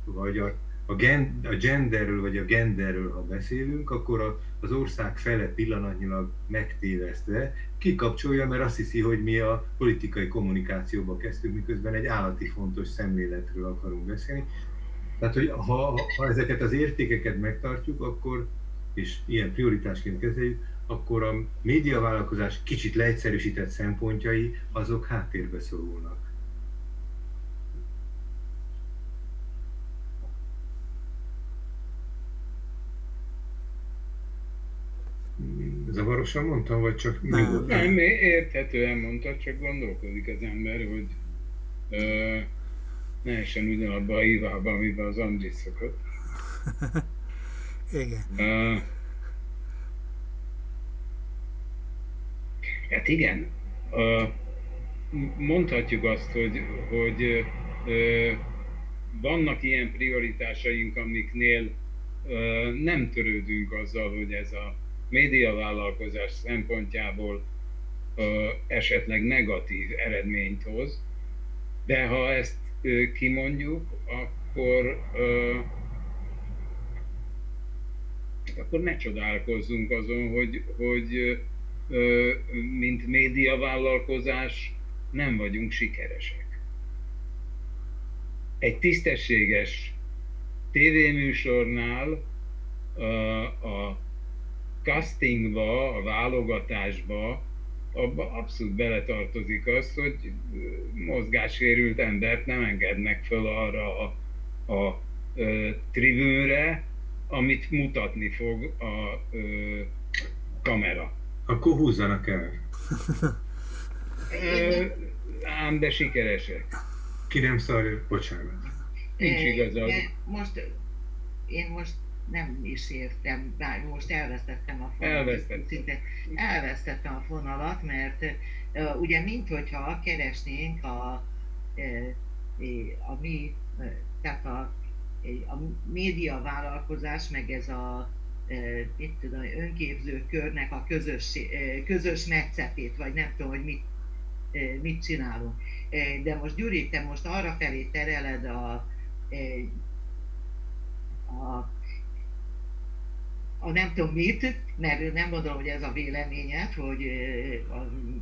Vagy a, a, gen, a genderről vagy a genderről, ha beszélünk, akkor a, az ország fele pillanatnyilag megtévesztve kikapcsolja, mert azt hiszi, hogy mi a politikai kommunikációba kezdtünk, miközben egy állati fontos szemléletről akarunk beszélni. Tehát, hogy ha, ha ezeket az értékeket megtartjuk, akkor, és ilyen prioritásként kezeljük, akkor a médiavállalkozás kicsit leegyszerűsített szempontjai, azok háttérbe szorulnak. Zavarosan mondtam, vagy csak nem, nem, érthetően mondtad, csak gondolkodik az ember, hogy ö, ne essen ugyanabba a hívába, amiben az Andris szokott. (laughs) Igen. Uh, Hát igen. Mondhatjuk azt, hogy, hogy vannak ilyen prioritásaink, amiknél nem törődünk azzal, hogy ez a médiavállalkozás szempontjából esetleg negatív eredményt hoz, de ha ezt kimondjuk, akkor akkor ne csodálkozzunk azon, hogy, hogy mint médiavállalkozás nem vagyunk sikeresek. Egy tisztességes tévéműsornál a castingba, a válogatásba abba abszolút beletartozik az, hogy mozgássérült embert nem engednek föl arra a, a, a tribűnre, amit mutatni fog a ö, kamera. Akkor húzzanak el. ám de sikeresek. Ki nem szarja, bocsánat. Nincs igazad. Most, én most nem is értem, bár most elvesztettem a fonalat. Elvesztettem. Szinte elvesztettem a fonalat, mert uh, ugye mint hogyha keresnénk a, a mi, tehát a, a média vállalkozás, meg ez a mit tudom, önképző körnek a közös, közös metszetét, vagy nem tudom, hogy mit, mit csinálunk. De most Gyuri, te most arra felé tereled a, a a nem tudom mit, mert nem gondolom, hogy ez a véleményed, hogy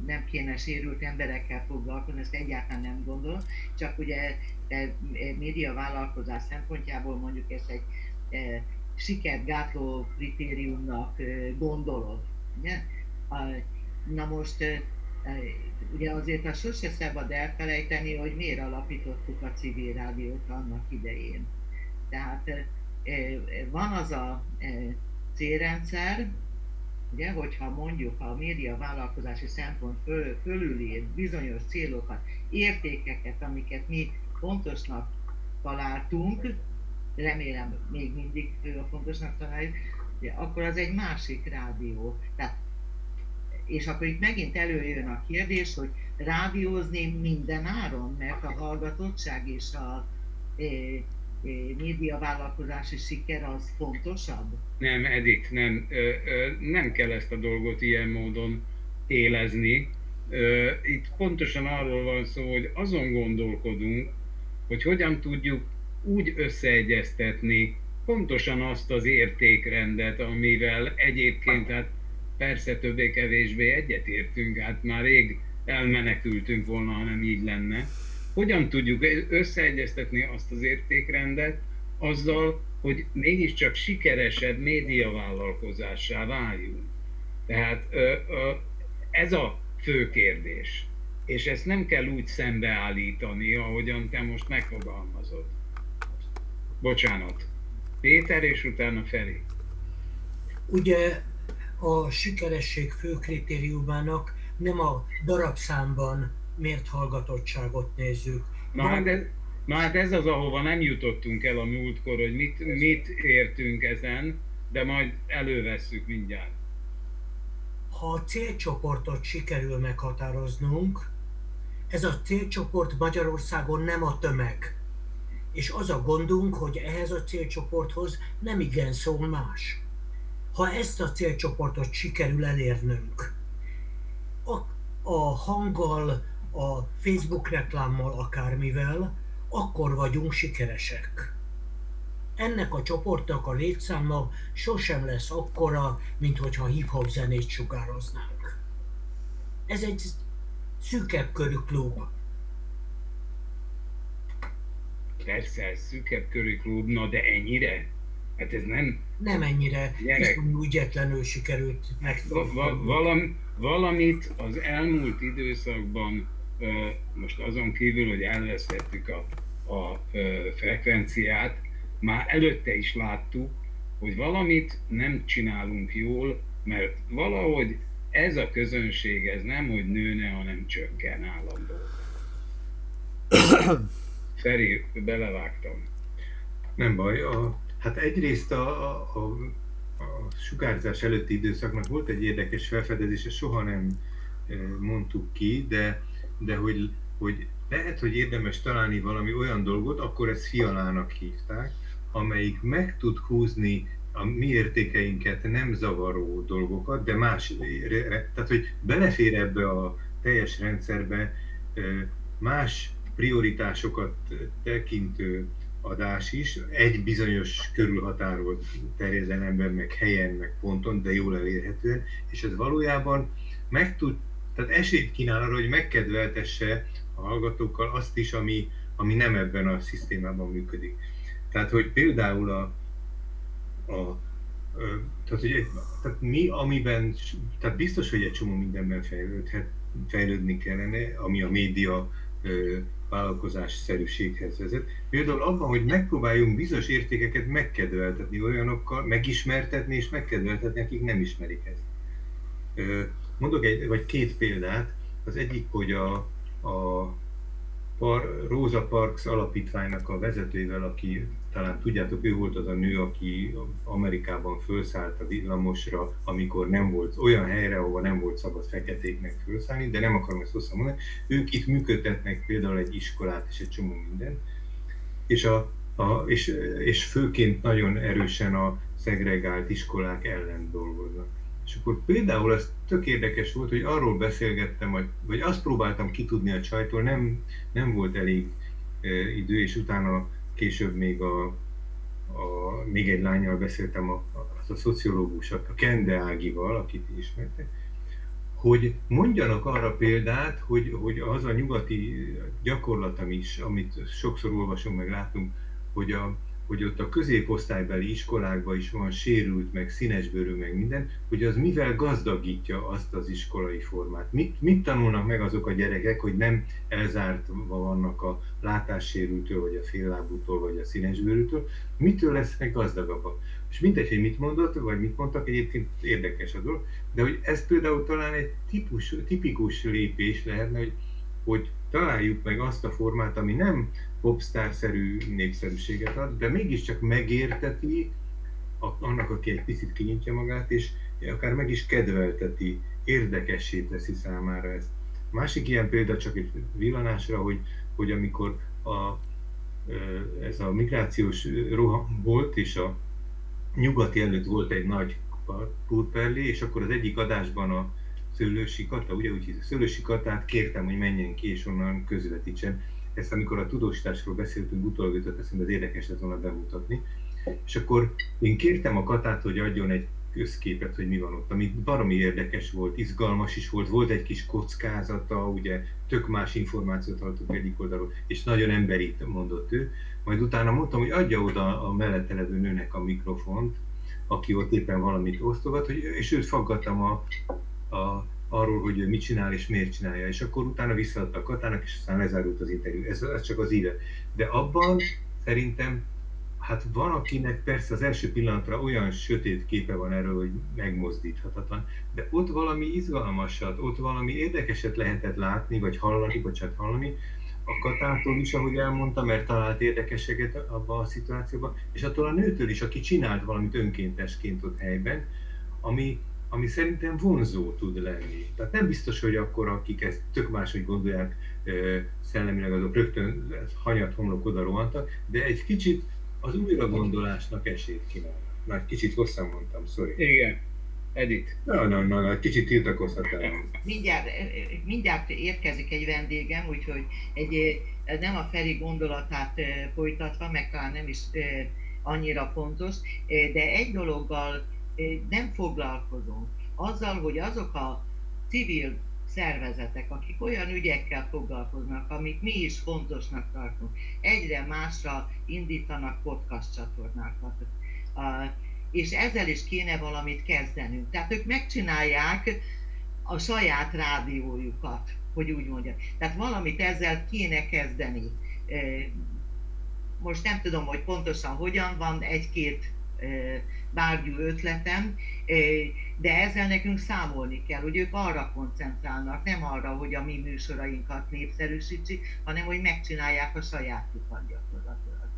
nem kéne sérült emberekkel foglalkozni, ezt egyáltalán nem gondolom, csak ugye e, média vállalkozás szempontjából mondjuk ezt egy e, sikergátló kritériumnak e, gondolod. Ugye? Na most ugye azért a sose szabad elfelejteni, hogy miért alapítottuk a civil rádiót annak idején. Tehát van az a célrendszer, ugye, hogyha mondjuk a média vállalkozási szempont föl, fölüli bizonyos célokat, értékeket, amiket mi fontosnak találtunk, remélem még mindig fontosnak találjuk, ugye, akkor az egy másik rádió. Tehát, és akkor itt megint előjön a kérdés, hogy rádiózni minden áron, mert a hallgatottság és a médiavállalkozási siker az fontosabb? Nem, Edith, nem. Nem kell ezt a dolgot ilyen módon élezni. Itt pontosan arról van szó, hogy azon gondolkodunk, hogy hogyan tudjuk úgy összeegyeztetni pontosan azt az értékrendet, amivel egyébként hát persze többé-kevésbé egyetértünk, hát már rég elmenekültünk volna, ha nem így lenne hogyan tudjuk összeegyeztetni azt az értékrendet azzal, hogy mégiscsak sikeresebb médiavállalkozássá váljunk. Tehát ez a fő kérdés. És ezt nem kell úgy szembeállítani, ahogyan te most megfogalmazod. Bocsánat. Péter és utána Feri. Ugye a sikeresség fő kritériumának nem a darabszámban mért hallgatottságot nézzük. Na, hát ez, na hát ez az, ahova nem jutottunk el a múltkor, hogy mit, mit értünk ezen, de majd elővesszük mindjárt. Ha a célcsoportot sikerül meghatároznunk, ez a célcsoport Magyarországon nem a tömeg. És az a gondunk, hogy ehhez a célcsoporthoz nem igen szól más. Ha ezt a célcsoportot sikerül elérnünk, a, a hanggal, a Facebook reklámmal, akármivel, akkor vagyunk sikeresek. Ennek a csoportnak a létszáma sosem lesz akkora, mint hogyha hip-hop zenét sugároznánk. Ez egy szűkebb körű klub. Persze, szűkebb körű klub, na de ennyire? Hát ez nem... Nem ennyire, Gyerek. ügyetlenül sikerült meg. Va- va- valam, valamit az elmúlt időszakban most azon kívül, hogy elvesztettük a, a frekvenciát, már előtte is láttuk, hogy valamit nem csinálunk jól, mert valahogy ez a közönség, ez nem, hogy nőne, hanem csökken állandóan. (coughs) Feri, belevágtam. Nem baj. A, hát egyrészt a, a, a, sugárzás előtti időszaknak volt egy érdekes felfedezése, soha nem mondtuk ki, de, de hogy, hogy lehet, hogy érdemes találni valami olyan dolgot, akkor ezt fialának hívták, amelyik meg tud húzni a mi értékeinket nem zavaró dolgokat, de más, tehát hogy belefér ebbe a teljes rendszerbe más prioritásokat tekintő adás is, egy bizonyos körülhatárolt terjedelemben, meg helyen, meg ponton, de jól elérhetően, és ez valójában meg tud, tehát esélyt kínál arra, hogy megkedveltesse a hallgatókkal azt is, ami, ami nem ebben a szisztémában működik. Tehát, hogy például a, a tehát, hogy, tehát mi, amiben, tehát biztos, hogy egy csomó mindenben fejlődhet, fejlődni kellene, ami a média vállalkozás szerűséghez vezet. Például abban, hogy megpróbáljunk bizonyos értékeket megkedveltetni olyanokkal, megismertetni és megkedveltetni, akik nem ismerik ezt. Mondok egy, vagy két példát. Az egyik, hogy a, a Par, Rosa Parks alapítványnak a vezetőjével, aki talán tudjátok, ő volt az a nő, aki Amerikában felszállt a villamosra, amikor nem volt olyan helyre, ahova nem volt szabad feketéknek felszállni, de nem akarom ezt hosszan mondani. Ők itt működtetnek például egy iskolát és egy csomó mindent, és, a, a, és, és főként nagyon erősen a szegregált iskolák ellen dolgoznak. És akkor például az tök érdekes volt, hogy arról beszélgettem, vagy, azt próbáltam kitudni a csajtól, nem, nem volt elég e, idő, és utána később még a, a még egy lányjal beszéltem, a, az a szociológusat, a Kende Ágival, akit ismertek, hogy mondjanak arra példát, hogy, hogy az a nyugati gyakorlatom is, amit sokszor olvasunk, meg látunk, hogy a, hogy ott a középosztálybeli iskolákban is van sérült, meg színesbőrű, meg minden, hogy az mivel gazdagítja azt az iskolai formát. Mit, mit tanulnak meg azok a gyerekek, hogy nem elzártva vannak a látássérültől, vagy a féllábútól, vagy a színesbőrűtől, mitől lesznek gazdagabbak. És mindegy, hogy mit mondott, vagy mit mondtak, egyébként érdekes a dolog, de hogy ez például talán egy típus, tipikus lépés lehetne, hogy, hogy találjuk meg azt a formát, ami nem popstar-szerű népszerűséget ad, de mégiscsak megérteti annak, aki egy picit kinyitja magát, és akár meg is kedvelteti, érdekessé teszi számára ezt. Másik ilyen példa csak egy villanásra, hogy, hogy amikor a, ez a migrációs roham volt, és a nyugati előtt volt egy nagy purperli, és akkor az egyik adásban a Szőlősi Kata, ugye úgy hisz, Szőlősi Katát kértem, hogy menjen ki, és onnan közvetítsen ezt amikor a tudósításról beszéltünk utólag jutott eszembe, az érdekes lett volna bemutatni. És akkor én kértem a Katát, hogy adjon egy közképet, hogy mi van ott, ami baromi érdekes volt, izgalmas is volt, volt egy kis kockázata, ugye tök más információt hallottunk egyik oldalról, és nagyon emberi mondott ő. Majd utána mondtam, hogy adja oda a mellette levő nőnek a mikrofont, aki ott éppen valamit osztogat, hogy, és őt faggattam a, a arról, hogy mit csinál és miért csinálja, és akkor utána visszaadta a Katának, és aztán lezárult az interjú. Ez, ez csak az íve. De abban szerintem, hát van, akinek persze az első pillanatra olyan sötét képe van erről, hogy megmozdíthatatlan, de ott valami izgalmasat, ott valami érdekeset lehetett látni, vagy hallani, bocsánat, hallani, a Katától is, ahogy elmondta, mert talált érdekességet abban a szituációban, és attól a nőtől is, aki csinált valamit önkéntesként ott helyben, ami ami szerintem vonzó tud lenni. Tehát nem biztos, hogy akkor akik ezt tök máshogy gondolják szellemileg, azok rögtön hanyat homlok oda rohantak, de egy kicsit az újra gondolásnak esélyt kínálnak. Már kicsit hosszan mondtam, sorry. Igen. Edith. Na, na, na, na kicsit tiltakozhatál. Mindjárt, mindjárt érkezik egy vendégem, úgyhogy egy, nem a Feri gondolatát folytatva, meg talán nem is annyira fontos, de egy dologgal nem foglalkozunk azzal, hogy azok a civil szervezetek, akik olyan ügyekkel foglalkoznak, amit mi is fontosnak tartunk, egyre másra indítanak podcast csatornákat. És ezzel is kéne valamit kezdenünk. Tehát ők megcsinálják a saját rádiójukat, hogy úgy mondjam. Tehát valamit ezzel kéne kezdeni. Most nem tudom, hogy pontosan hogyan van, egy-két bárgyú ötletem, de ezzel nekünk számolni kell, hogy ők arra koncentrálnak, nem arra, hogy a mi műsorainkat népszerűsítsék, hanem hogy megcsinálják a sajátukat gyakorlatilag.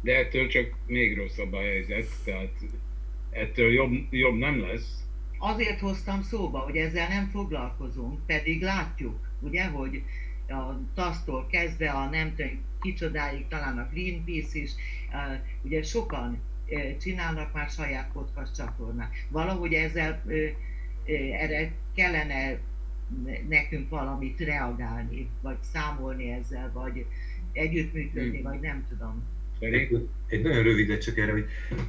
De ettől csak még rosszabb a helyzet, tehát ettől jobb, jobb nem lesz, azért hoztam szóba, hogy ezzel nem foglalkozunk, pedig látjuk, ugye, hogy a tasztól kezdve a nem tudom kicsodáig, talán a Greenpeace is, ugye sokan csinálnak már saját podcast csatornát. Valahogy ezzel erre kellene nekünk valamit reagálni, vagy számolni ezzel, vagy együttműködni, hmm. vagy nem tudom. Egy, egy nagyon rövidet csak erre, hogy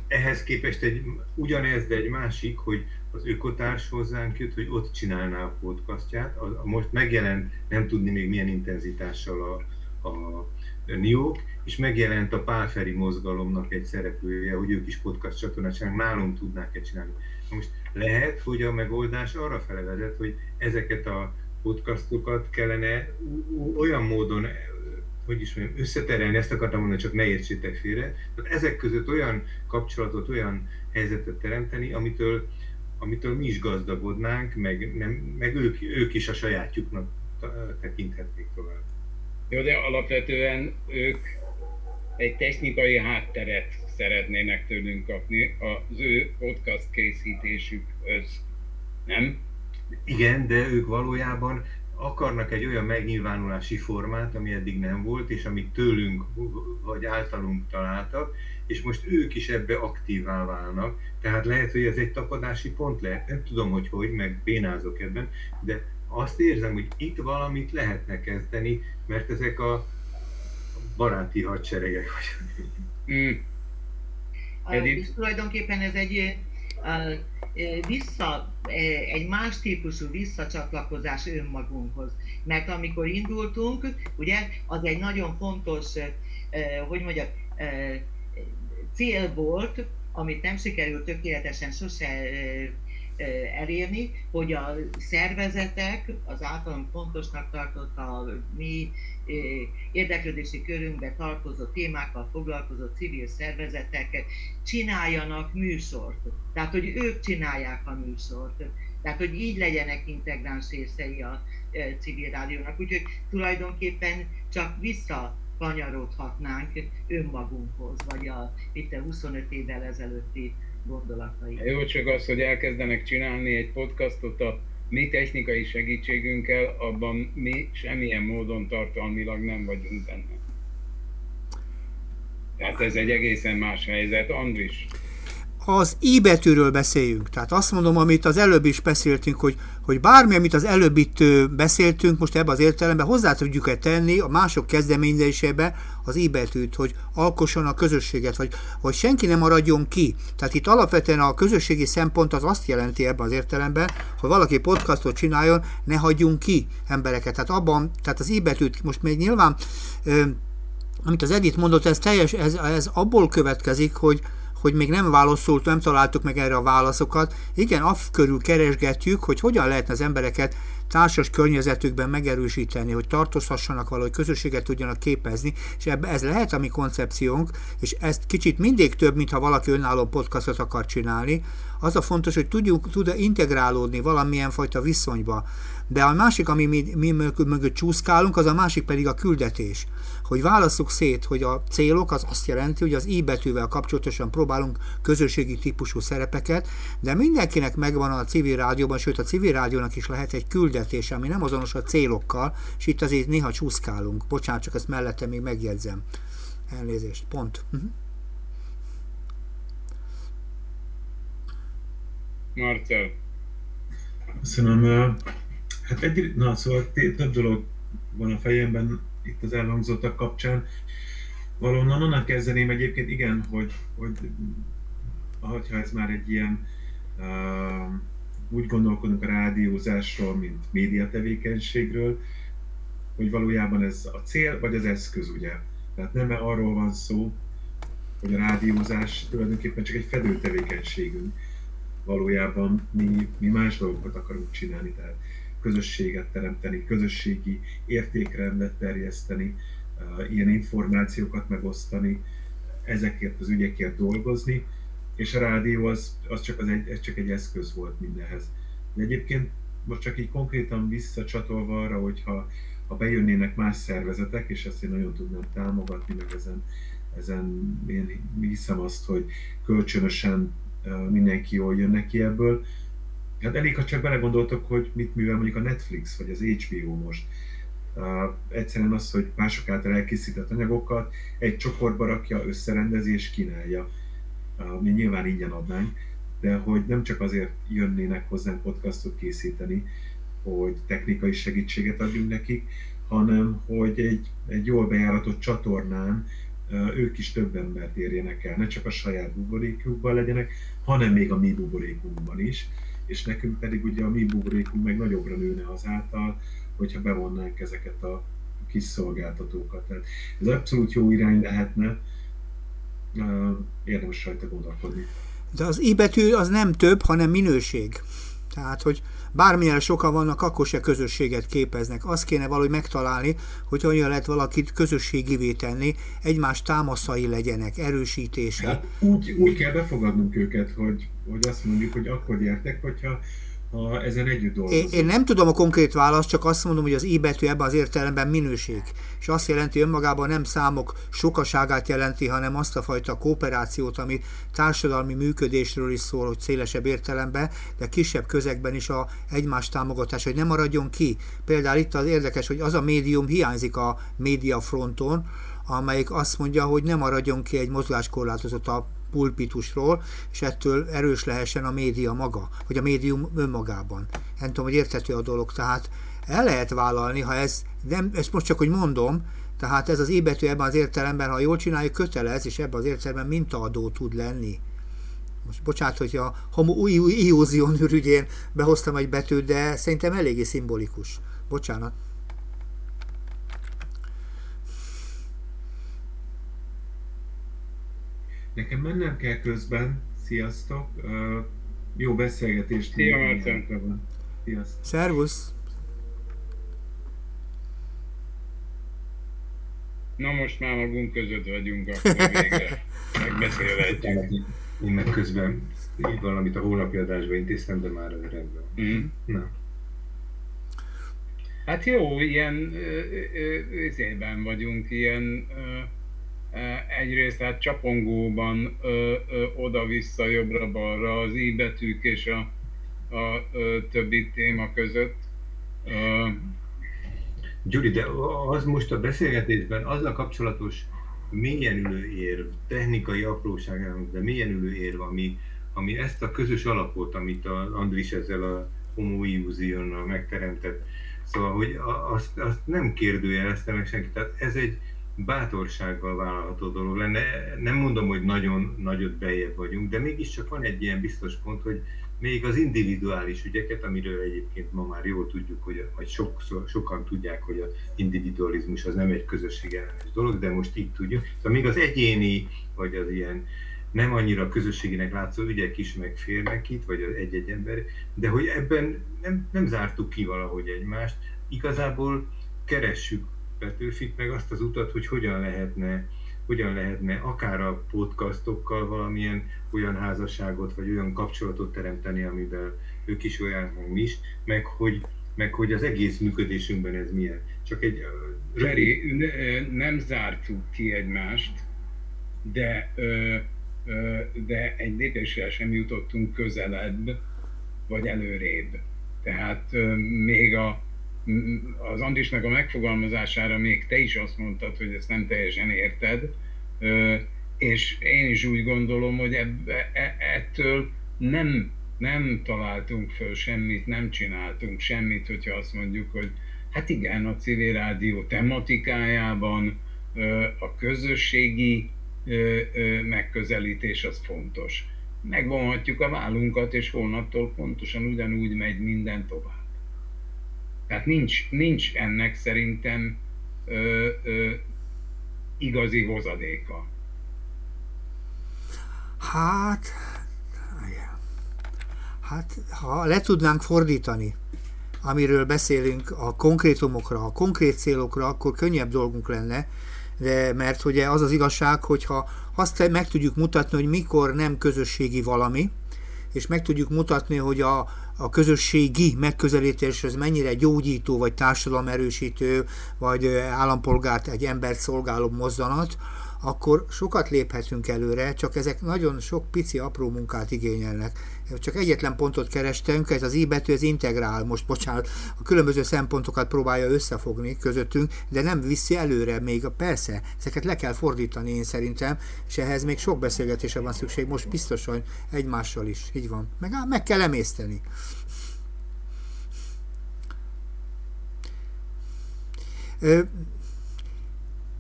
ehhez képest egy ugyanez, de egy másik, hogy az ökotárs hozzánk jött, hogy ott csinálná a podcastját. A, a most megjelent, nem tudni még milyen intenzitással a, a Niók, és megjelent a Pálferi mozgalomnak egy szereplője, hogy ők is podcast csatornát csinálnak, nálunk tudnák-e csinálni. Most lehet, hogy a megoldás arra fele vezet, hogy ezeket a podcastokat kellene olyan módon hogy is mondjam, összeterelni, ezt akartam mondani, csak ne értsétek félre. Tehát ezek között olyan kapcsolatot, olyan helyzetet teremteni, amitől, amitől mi is gazdagodnánk, meg, nem, meg ők, ők is a sajátjuknak tekinthetnék tovább. Jó, de alapvetően ők egy technikai hátteret szeretnének tőlünk kapni az ő podcast készítésükhöz, nem? Igen, de ők valójában akarnak egy olyan megnyilvánulási formát, ami eddig nem volt, és amit tőlünk vagy általunk találtak, és most ők is ebbe aktívá válnak. Tehát lehet, hogy ez egy tapadási pont lehet, nem tudom, hogy hogy, meg bénázok ebben, de azt érzem, hogy itt valamit lehetne kezdeni, mert ezek a baráti hadseregek. Mm. És tulajdonképpen ez egy vissza, egy más típusú visszacsatlakozás önmagunkhoz. Mert amikor indultunk, ugye, az egy nagyon fontos, hogy mondjak, cél volt, amit nem sikerült tökéletesen sose elérni, hogy a szervezetek, az általunk fontosnak tartott a mi érdeklődési körünkbe tartozó témákkal foglalkozó civil szervezetek csináljanak műsort. Tehát, hogy ők csinálják a műsort. Tehát, hogy így legyenek integráns részei a civil rádiónak. Úgyhogy tulajdonképpen csak vissza kanyarodhatnánk önmagunkhoz, vagy a itt 25 évvel ezelőtti gondolatai. Jó, csak az, hogy elkezdenek csinálni egy podcastot a mi technikai segítségünkkel, abban mi semmilyen módon tartalmilag nem vagyunk benne. Tehát ez egy egészen más helyzet. Andris? Az i betűről beszéljünk. Tehát azt mondom, amit az előbb is beszéltünk, hogy, hogy bármi, amit az előbb itt beszéltünk, most ebbe az értelemben hozzá tudjuk-e tenni a mások kezdeményezésébe az i betűt, hogy alkosson a közösséget, vagy hogy senki nem maradjon ki. Tehát itt alapvetően a közösségi szempont az azt jelenti ebben az értelemben, hogy valaki podcastot csináljon, ne hagyjunk ki embereket. Tehát abban, tehát az i betűt most még nyilván, amit az Edith mondott, ez teljes, ez, ez abból következik, hogy, hogy még nem válaszolt, nem találtuk meg erre a válaszokat. Igen, af körül keresgetjük, hogy hogyan lehetne az embereket társas környezetükben megerősíteni, hogy tartozhassanak valahogy közösséget tudjanak képezni, és ebbe ez lehet a mi koncepciónk, és ezt kicsit mindig több, mintha valaki önálló podcastot akar csinálni. Az a fontos, hogy tudjuk tud integrálódni valamilyen fajta viszonyba. De a másik, ami mi, mi mögött csúszkálunk, az a másik pedig a küldetés hogy válasszuk szét, hogy a célok az azt jelenti, hogy az i betűvel kapcsolatosan próbálunk közösségi típusú szerepeket, de mindenkinek megvan a civil rádióban, sőt a civil rádiónak is lehet egy küldetés, ami nem azonos a célokkal, és itt azért néha csúszkálunk. Bocsánat, csak ezt mellette még megjegyzem. Elnézést. Pont. Uh-huh. Marcel. Köszönöm. Hát egy, na szóval több dolog van a fejemben, itt az elhangzottak kapcsán. Valóban onnan kezdeném egyébként, igen, hogy, hogy ha ez már egy ilyen uh, úgy gondolkodunk a rádiózásról, mint médiatevékenységről, hogy valójában ez a cél, vagy az eszköz, ugye. Tehát nem arról van szó, hogy a rádiózás tulajdonképpen csak egy fedő tevékenységünk. Valójában mi, mi más dolgokat akarunk csinálni, tehát közösséget teremteni, közösségi értékrendet terjeszteni, ilyen információkat megosztani, ezekért az ügyekért dolgozni, és a rádió az, az csak, az egy, ez csak egy eszköz volt mindenhez. De egyébként most csak így konkrétan visszacsatolva arra, hogyha ha bejönnének más szervezetek, és ezt én nagyon tudnám támogatni, meg ezen, ezen én hiszem azt, hogy kölcsönösen mindenki jól jön neki ebből, Hát elég, ha csak belegondoltok, hogy mit művel mondjuk a Netflix vagy az HBO most. Uh, egyszerűen az, hogy mások által elkészített anyagokat egy csoportba rakja, összerendezi és kínálja. Uh, nyilván ingyen adnánk, de hogy nem csak azért jönnének hozzánk podcastot készíteni, hogy technikai segítséget adjunk nekik, hanem hogy egy, egy jól bejáratott csatornán ők is több embert érjenek el, ne csak a saját buborékjukban legyenek, hanem még a mi buborékunkban is, és nekünk pedig ugye a mi buborékunk meg nagyobbra nőne azáltal, hogyha bevonnánk ezeket a kis szolgáltatókat. Tehát ez abszolút jó irány lehetne, érdemes rajta gondolkodni. De az i betű az nem több, hanem minőség. Tehát, hogy bármilyen sokan vannak, akkor se közösséget képeznek. Azt kéne valahogy megtalálni, hogy hogyan lehet valakit közösségivé tenni, egymás támaszai legyenek, erősítése. Hát úgy, úgy kell befogadnunk őket, hogy, hogy azt mondjuk, hogy akkor gyertek, hogyha ha ezen együtt dolgozunk. Én, én nem tudom a konkrét választ, csak azt mondom, hogy az i betű ebben az értelemben minőség. És azt jelenti önmagában nem számok sokaságát jelenti, hanem azt a fajta kooperációt, ami társadalmi működésről is szól, hogy szélesebb értelemben, de kisebb közegben is a egymás támogatás, hogy nem maradjon ki. Például itt az érdekes, hogy az a médium hiányzik a média fronton, amelyik azt mondja, hogy nem maradjon ki egy mozgáskorlátozott a pulpitusról, és ettől erős lehessen a média maga, vagy a médium önmagában. Nem tudom, hogy érthető a dolog, tehát el lehet vállalni, ha ez, nem, ezt most csak hogy mondom, tehát ez az ébetű ebben az értelemben, ha jól csinálja, kötelez, és ebben az értelemben mintaadó tud lenni. Most bocsánat, hogy a iózion ürügyén behoztam egy betűt, de szerintem eléggé szimbolikus. Bocsánat. Nekem mennem kell közben. Sziasztok! Uh, jó beszélgetést! Szia, Márton! Sziasztok! Szervusz! Na most már magunk között vagyunk, akkor végre (laughs) megbeszélhetjük. Én meg közben így valamit a hónapi adásba intéztem, de már rendben. Mm. Na. Hát jó, ilyen izében vagyunk, ilyen egyrészt hát csapongóban oda-vissza, jobbra-balra az i betűk és a, a ö, többi téma között. Ö, Gyuri, de az most a beszélgetésben azzal kapcsolatos milyen ülő érv, technikai apróság, de milyen ülő érv, ami, ami ezt a közös alapot, amit az Andris ezzel a homoiúzionnal megteremtett, szóval, hogy azt, azt nem kérdőjelezte meg senki. Tehát ez egy, bátorsággal vállalható dolog lenne. Nem mondom, hogy nagyon nagyot bejebb vagyunk, de mégiscsak van egy ilyen biztos pont, hogy még az individuális ügyeket, amiről egyébként ma már jól tudjuk, hogy vagy sokszor, sokan tudják, hogy az individualizmus az nem egy közösség ellenes dolog, de most így tudjuk. Szóval még az egyéni, vagy az ilyen nem annyira közösségének látszó ügyek is megférnek itt, vagy az egy-egy ember, de hogy ebben nem, nem zártuk ki valahogy egymást, igazából keressük Petőfit, meg azt az utat, hogy hogyan lehetne, hogyan lehetne akár a podcastokkal valamilyen olyan házasságot, vagy olyan kapcsolatot teremteni, amivel ők is olyan, meg mi is, meg hogy, meg hogy az egész működésünkben ez milyen. Csak egy... Feri, nem zártuk ki egymást, de, de egy lépéssel sem jutottunk közelebb, vagy előrébb. Tehát még a, az Andisnak a megfogalmazására még te is azt mondtad, hogy ezt nem teljesen érted, és én is úgy gondolom, hogy ebbe, e, ettől nem, nem találtunk föl semmit, nem csináltunk semmit, hogyha azt mondjuk, hogy hát igen, a civil rádió tematikájában a közösségi megközelítés az fontos. Megvonhatjuk a vállunkat, és holnaptól pontosan ugyanúgy megy minden tovább. Tehát nincs, nincs ennek szerintem ö, ö, igazi hozadéka. Hát, hát, ha le tudnánk fordítani, amiről beszélünk a konkrétumokra, a konkrét célokra, akkor könnyebb dolgunk lenne, de mert ugye az az igazság, hogyha azt meg tudjuk mutatni, hogy mikor nem közösségi valami, és meg tudjuk mutatni, hogy a, a közösségi megközelítés az mennyire gyógyító, vagy társadalom erősítő, vagy állampolgárt, egy embert szolgáló mozzanat, akkor sokat léphetünk előre, csak ezek nagyon sok pici apró munkát igényelnek. Csak egyetlen pontot kerestünk, ez az i betű, ez integrál, most bocsánat, a különböző szempontokat próbálja összefogni közöttünk, de nem viszi előre még, persze, ezeket le kell fordítani én szerintem, és ehhez még sok beszélgetésre van szükség, most biztosan egymással is, így van. Meg, meg kell emészteni.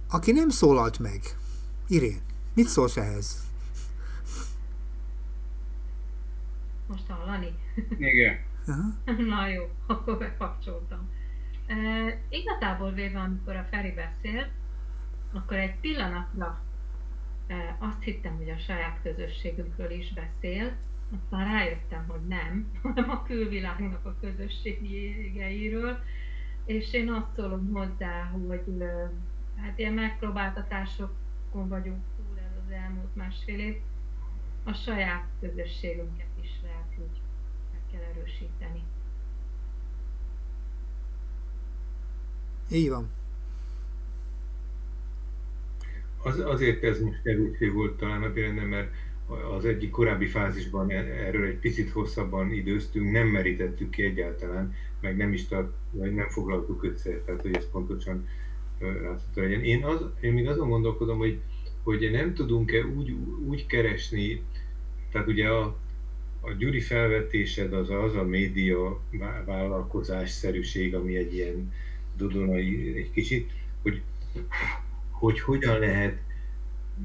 Aki nem szólalt meg, Irén, mit szólsz ehhez? Most hallani? Igen. (laughs) Na jó, akkor bekapcsoltam. E, igazából véve, amikor a Feri beszélt, akkor egy pillanatra e, azt hittem, hogy a saját közösségünkről is beszél, aztán rájöttem, hogy nem, (laughs) hanem a külvilágnak a közösségeiről, és én azt szólom hozzá, hogy hát ilyen megpróbáltatásokon vagyunk túl ez az elmúlt másfél év, a saját közösségünket is lehet úgy meg kell erősíteni. Így van. Az, azért ez most kevésbé volt talán a például, mert az egyik korábbi fázisban e- erről egy picit hosszabban időztünk, nem merítettük ki egyáltalán, meg nem is tart, vagy nem foglaltuk össze, tehát hogy ez pontosan látható legyen. Én, az, én még azon gondolkodom, hogy, hogy nem tudunk-e úgy, úgy keresni, tehát ugye a, a Gyuri felvetésed az az a média vállalkozásszerűség, ami egy ilyen dudonai egy kicsit, hogy, hogy hogyan lehet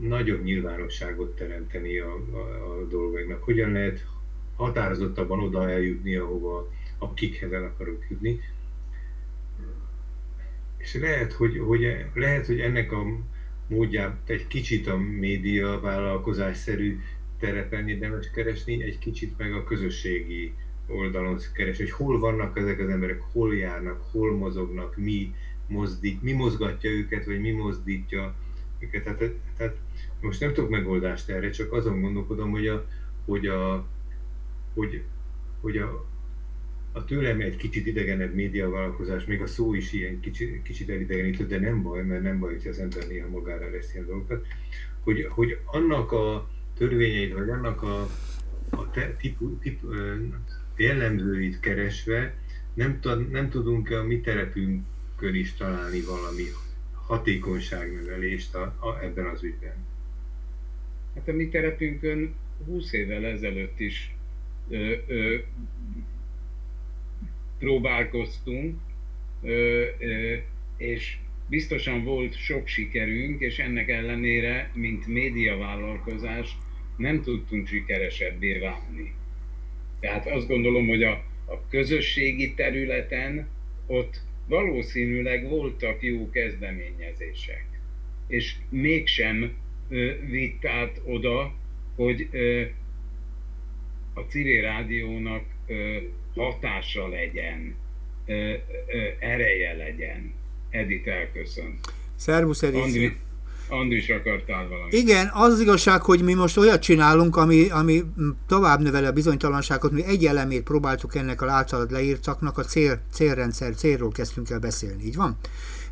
nagyobb nyilvánosságot teremteni a, a, a dolgoknak, hogyan lehet határozottabban oda eljutni, ahova akikhez el akarok jutni. És lehet, hogy, hogy, lehet, hogy ennek a módját egy kicsit a média vállalkozásszerű terepen érdemes keresni, egy kicsit meg a közösségi oldalon keresni, hogy hol vannak ezek az emberek, hol járnak, hol mozognak, mi mozdít, mi mozgatja őket, vagy mi mozdítja őket. Tehát, tehát most nem tudok megoldást erre, csak azon gondolkodom, hogy a, hogy a, hogy, hogy a, a tőlem egy kicsit idegenebb médiavállalkozás, még a szó is ilyen kicsit, kicsit elidegenítő, de nem baj, mert nem baj, hogy az ember néha magára lesz ilyen dolgokat, hogy, hogy annak a törvényeit, vagy annak a, a te, tipu, tipu, jellemzőit keresve nem, nem tudunk a mi terepünkön is találni valami hatékonyságnövelést a, a, ebben az ügyben. Hát a mi terepünkön 20 évvel ezelőtt is ö, ö, próbálkoztunk, ö, ö, és biztosan volt sok sikerünk, és ennek ellenére, mint médiavállalkozás, nem tudtunk sikeresebbé válni. Tehát azt gondolom, hogy a, a közösségi területen ott valószínűleg voltak jó kezdeményezések, és mégsem ö, vitt át oda, hogy ö, a civil rádiónak ö, hatása legyen, ö, ö, ereje legyen. Edith elköszön. Szervusz, Edith. Andri, Andris akartál valamit. Igen, az, az igazság, hogy mi most olyat csinálunk, ami, ami tovább növeli a bizonytalanságot. Mi egy elemét próbáltuk ennek a általad leírtaknak, a cél, célrendszer, célról kezdtünk el beszélni, így van?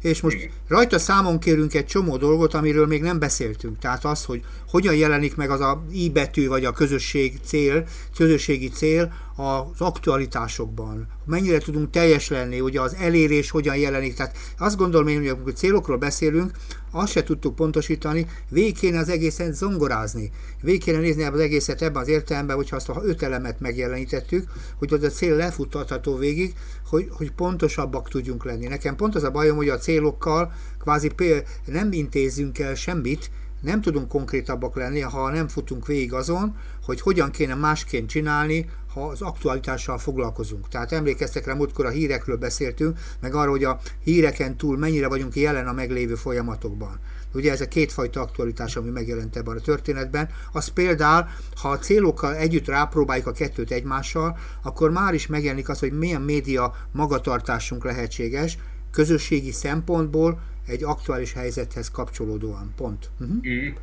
és most Igen. rajta számon kérünk egy csomó dolgot, amiről még nem beszéltünk. Tehát az, hogy hogyan jelenik meg az a i betű, vagy a közösség cél, közösségi cél az aktualitásokban. Mennyire tudunk teljes lenni, ugye az elérés hogyan jelenik. Tehát azt gondolom én, hogy amikor célokról beszélünk, azt se tudtuk pontosítani, végig az egészet zongorázni. Végig nézni az egészet ebben az értelemben, hogyha azt a öt elemet megjelenítettük, hogy az a cél lefuttatható végig, hogy, hogy pontosabbak tudjunk lenni. Nekem pont az a bajom, hogy a célokkal kvázi nem intézünk el semmit, nem tudunk konkrétabbak lenni, ha nem futunk végig azon, hogy hogyan kéne másként csinálni, ha az aktualitással foglalkozunk. Tehát emlékeztek rá, múltkor a hírekről beszéltünk, meg arról, hogy a híreken túl mennyire vagyunk jelen a meglévő folyamatokban. Ugye ez a kétfajta aktualitás, ami megjelent ebben a történetben. Az például, ha a célokkal együtt rápróbáljuk a kettőt egymással, akkor már is megjelenik az, hogy milyen média magatartásunk lehetséges, közösségi szempontból egy aktuális helyzethez kapcsolódóan. Pont. Uh-huh.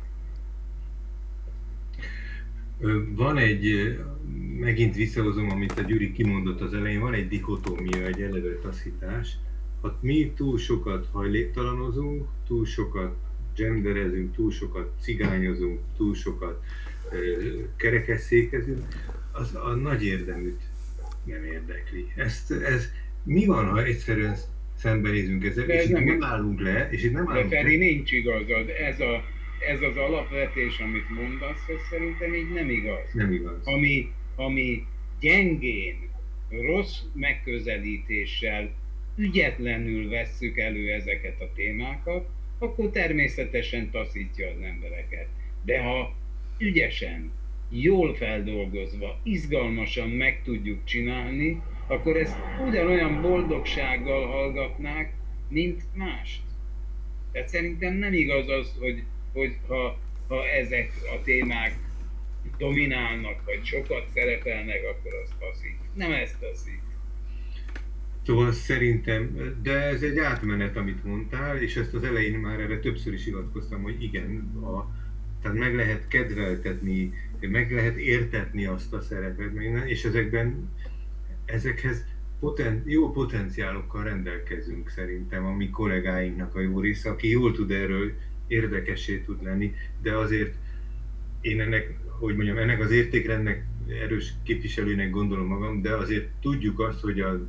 Van egy, megint visszahozom, amit a Gyuri kimondott az elején, van egy dikotómia, egy eleve taszítás. Ha mi túl sokat hajléktalanozunk, túl sokat genderezünk, túl sokat cigányozunk, túl sokat kerekesszékezünk, az a nagy érdeműt nem érdekli. Ezt, ez, mi van, ha egyszerűen szembenézünk ezzel, és nem, nem állunk le, és itt nem állunk de Feri, le. nincs igazad. Ez, a, ez az alapvetés, amit mondasz, ez szerintem így nem igaz. Nem igaz. Ami, ami gyengén, rossz megközelítéssel, ügyetlenül vesszük elő ezeket a témákat, akkor természetesen taszítja az embereket. De ha ügyesen, jól feldolgozva, izgalmasan meg tudjuk csinálni, akkor ezt ugyanolyan boldogsággal hallgatnák, mint mást. Tehát szerintem nem igaz az, hogy, hogy ha, ha ezek a témák dominálnak, vagy sokat szerepelnek, akkor az taszít. Nem ezt taszít. Szóval szerintem, de ez egy átmenet, amit mondtál, és ezt az elején már erre többször is hivatkoztam, hogy igen, a, tehát meg lehet kedveltetni, meg lehet értetni azt a szerepet, és ezekben, ezekhez poten, jó potenciálokkal rendelkezünk szerintem a mi kollégáinknak a jó része, aki jól tud erről érdekessé tud lenni, de azért én ennek, hogy mondjam, ennek az értékrendnek erős képviselőnek gondolom magam, de azért tudjuk azt, hogy a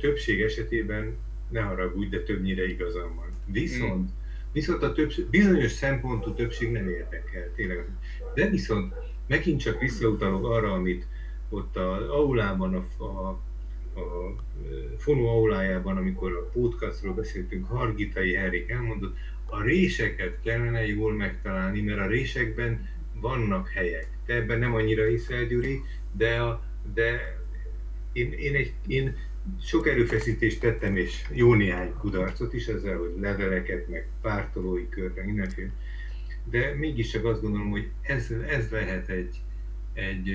többség esetében ne haragudj, de többnyire igazam van. Viszont, mm. viszont a többség, bizonyos szempontú többség nem érdekel, tényleg. De viszont megint csak visszautalok arra, amit ott az aulában, a, a, a fonó aulájában, amikor a podcastról beszéltünk, Hargitai Henrik elmondott, a réseket kellene jól megtalálni, mert a résekben vannak helyek. Te ebben nem annyira hiszel, Gyuri, de, a, de én, én, egy, én sok erőfeszítést tettem, és jó néhány kudarcot is ezzel, hogy leveleket, meg pártolói körre, mindenféle. De mégiscsak azt gondolom, hogy ez, ez lehet egy, egy,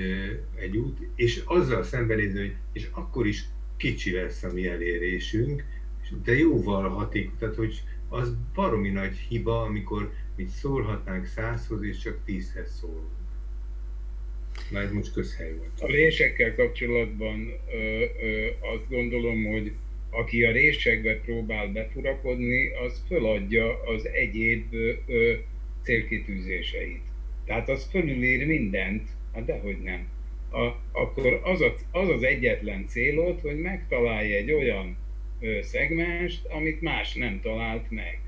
egy út, és azzal szembenézni, hogy és akkor is kicsi lesz a mi elérésünk, de jóval hatékony, tehát hogy az baromi nagy hiba, amikor mi szólhatnánk százhoz, és csak tízhez szólunk. Na ez most közhely volt. A résekkel kapcsolatban ö, ö, azt gondolom, hogy aki a résekbe próbál befurakodni, az föladja az egyéb ö, ö, célkitűzéseit. Tehát az fölülír mindent, hát dehogy nem. A, akkor az, a, az az egyetlen célod, hogy megtalálj egy olyan ö, szegmest, amit más nem talált meg.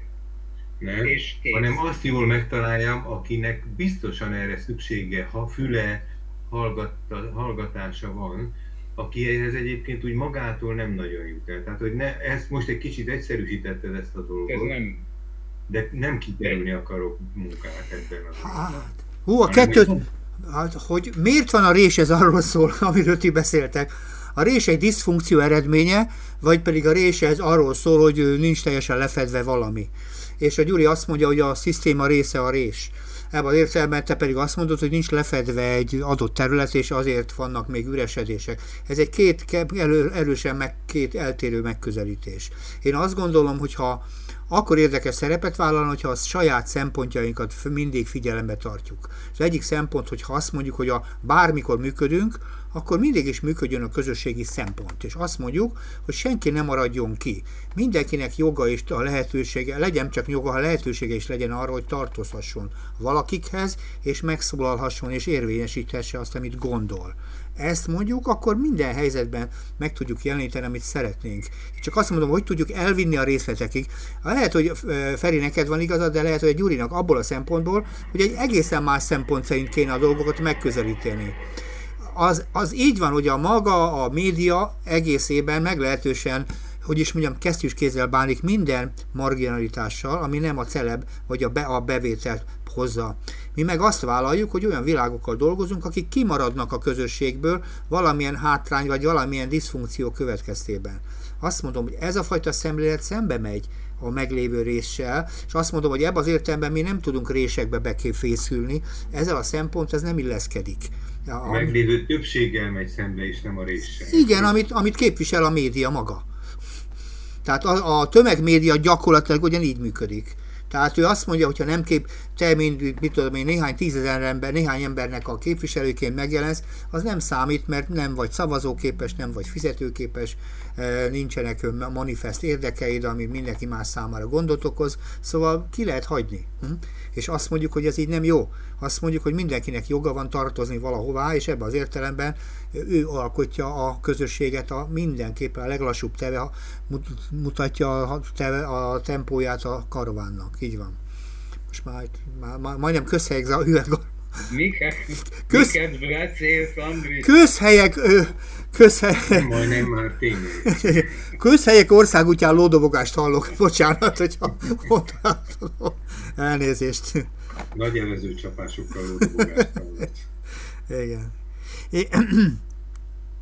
Nem, és hanem azt jól megtaláljam, akinek biztosan erre szüksége, ha füle, hallgatta, hallgatása van, aki ehhez egyébként úgy magától nem nagyon jut el. Tehát, hogy ne, ezt most egy kicsit egyszerűsítetted ezt a dolgot. Ez nem. De nem kikerülni akarok munkát ebben az hát, Hú, a kettőt, hát, hogy miért van a rés, ez arról szól, (laughs) amiről ti beszéltek. A rés egy diszfunkció eredménye, vagy pedig a rés ez arról szól, hogy nincs teljesen lefedve valami. És a Gyuri azt mondja, hogy a szisztéma része a rés. Ebben értelemben te pedig azt mondod, hogy nincs lefedve egy adott terület, és azért vannak még üresedések. Ez egy két elő, erősen meg, két eltérő megközelítés. Én azt gondolom, hogy ha akkor érdekes szerepet vállalni, hogyha a saját szempontjainkat mindig figyelembe tartjuk. Az egyik szempont, hogy ha azt mondjuk, hogy a bármikor működünk, akkor mindig is működjön a közösségi szempont. És azt mondjuk, hogy senki nem maradjon ki. Mindenkinek joga és a lehetősége, legyen csak joga, ha lehetősége is legyen arra, hogy tartozhasson valakikhez, és megszólalhasson és érvényesíthesse azt, amit gondol ezt mondjuk, akkor minden helyzetben meg tudjuk jeleníteni, amit szeretnénk. Csak azt mondom, hogy tudjuk elvinni a részletekig. Lehet, hogy Feri neked van igazad, de lehet, hogy egy Gyurinak abból a szempontból, hogy egy egészen más szempont szerint kéne a dolgokat megközelíteni. Az, az így van, hogy a maga, a média egészében meglehetősen hogy is mondjam, kesztyűs kézzel bánik minden marginalitással, ami nem a celeb vagy a, be, a bevételt hozza. Mi meg azt vállaljuk, hogy olyan világokkal dolgozunk, akik kimaradnak a közösségből valamilyen hátrány vagy valamilyen diszfunkció következtében. Azt mondom, hogy ez a fajta szemlélet szembe megy a meglévő réssel, és azt mondom, hogy ebben az értelemben mi nem tudunk résekbe beképfészülni, ezzel a szempont ez nem illeszkedik. A meglévő többséggel megy szembe, és nem a réssel. Igen, amit, amit képvisel a média maga. Tehát a, a tömegmédia gyakorlatilag ugyanígy működik. Tehát ő azt mondja, hogyha nem kép, te, mint, mit tudom én, néhány tízezer ember, néhány embernek a képviselőként megjelensz, az nem számít, mert nem vagy szavazóképes, nem vagy fizetőképes, e, nincsenek manifest érdekeid, ami mindenki más számára gondot okoz, szóval ki lehet hagyni. Hm? És azt mondjuk, hogy ez így nem jó. Azt mondjuk, hogy mindenkinek joga van tartozni valahová, és ebben az értelemben ő alkotja a közösséget, a mindenképpen a leglassúbb teve, mutatja a, teve, a tempóját a karavánnak. Így van. Most már, már, már majdnem közhelyek a hüveg. Miket, Köz, miket beszélsz, Közhelyek, közhelyek. Majdnem már tényleg. Közhelyek országútján lódobogást hallok. Bocsánat, hogyha mondhatom. Elnézést. Nagy jelező csapásokkal. Igen.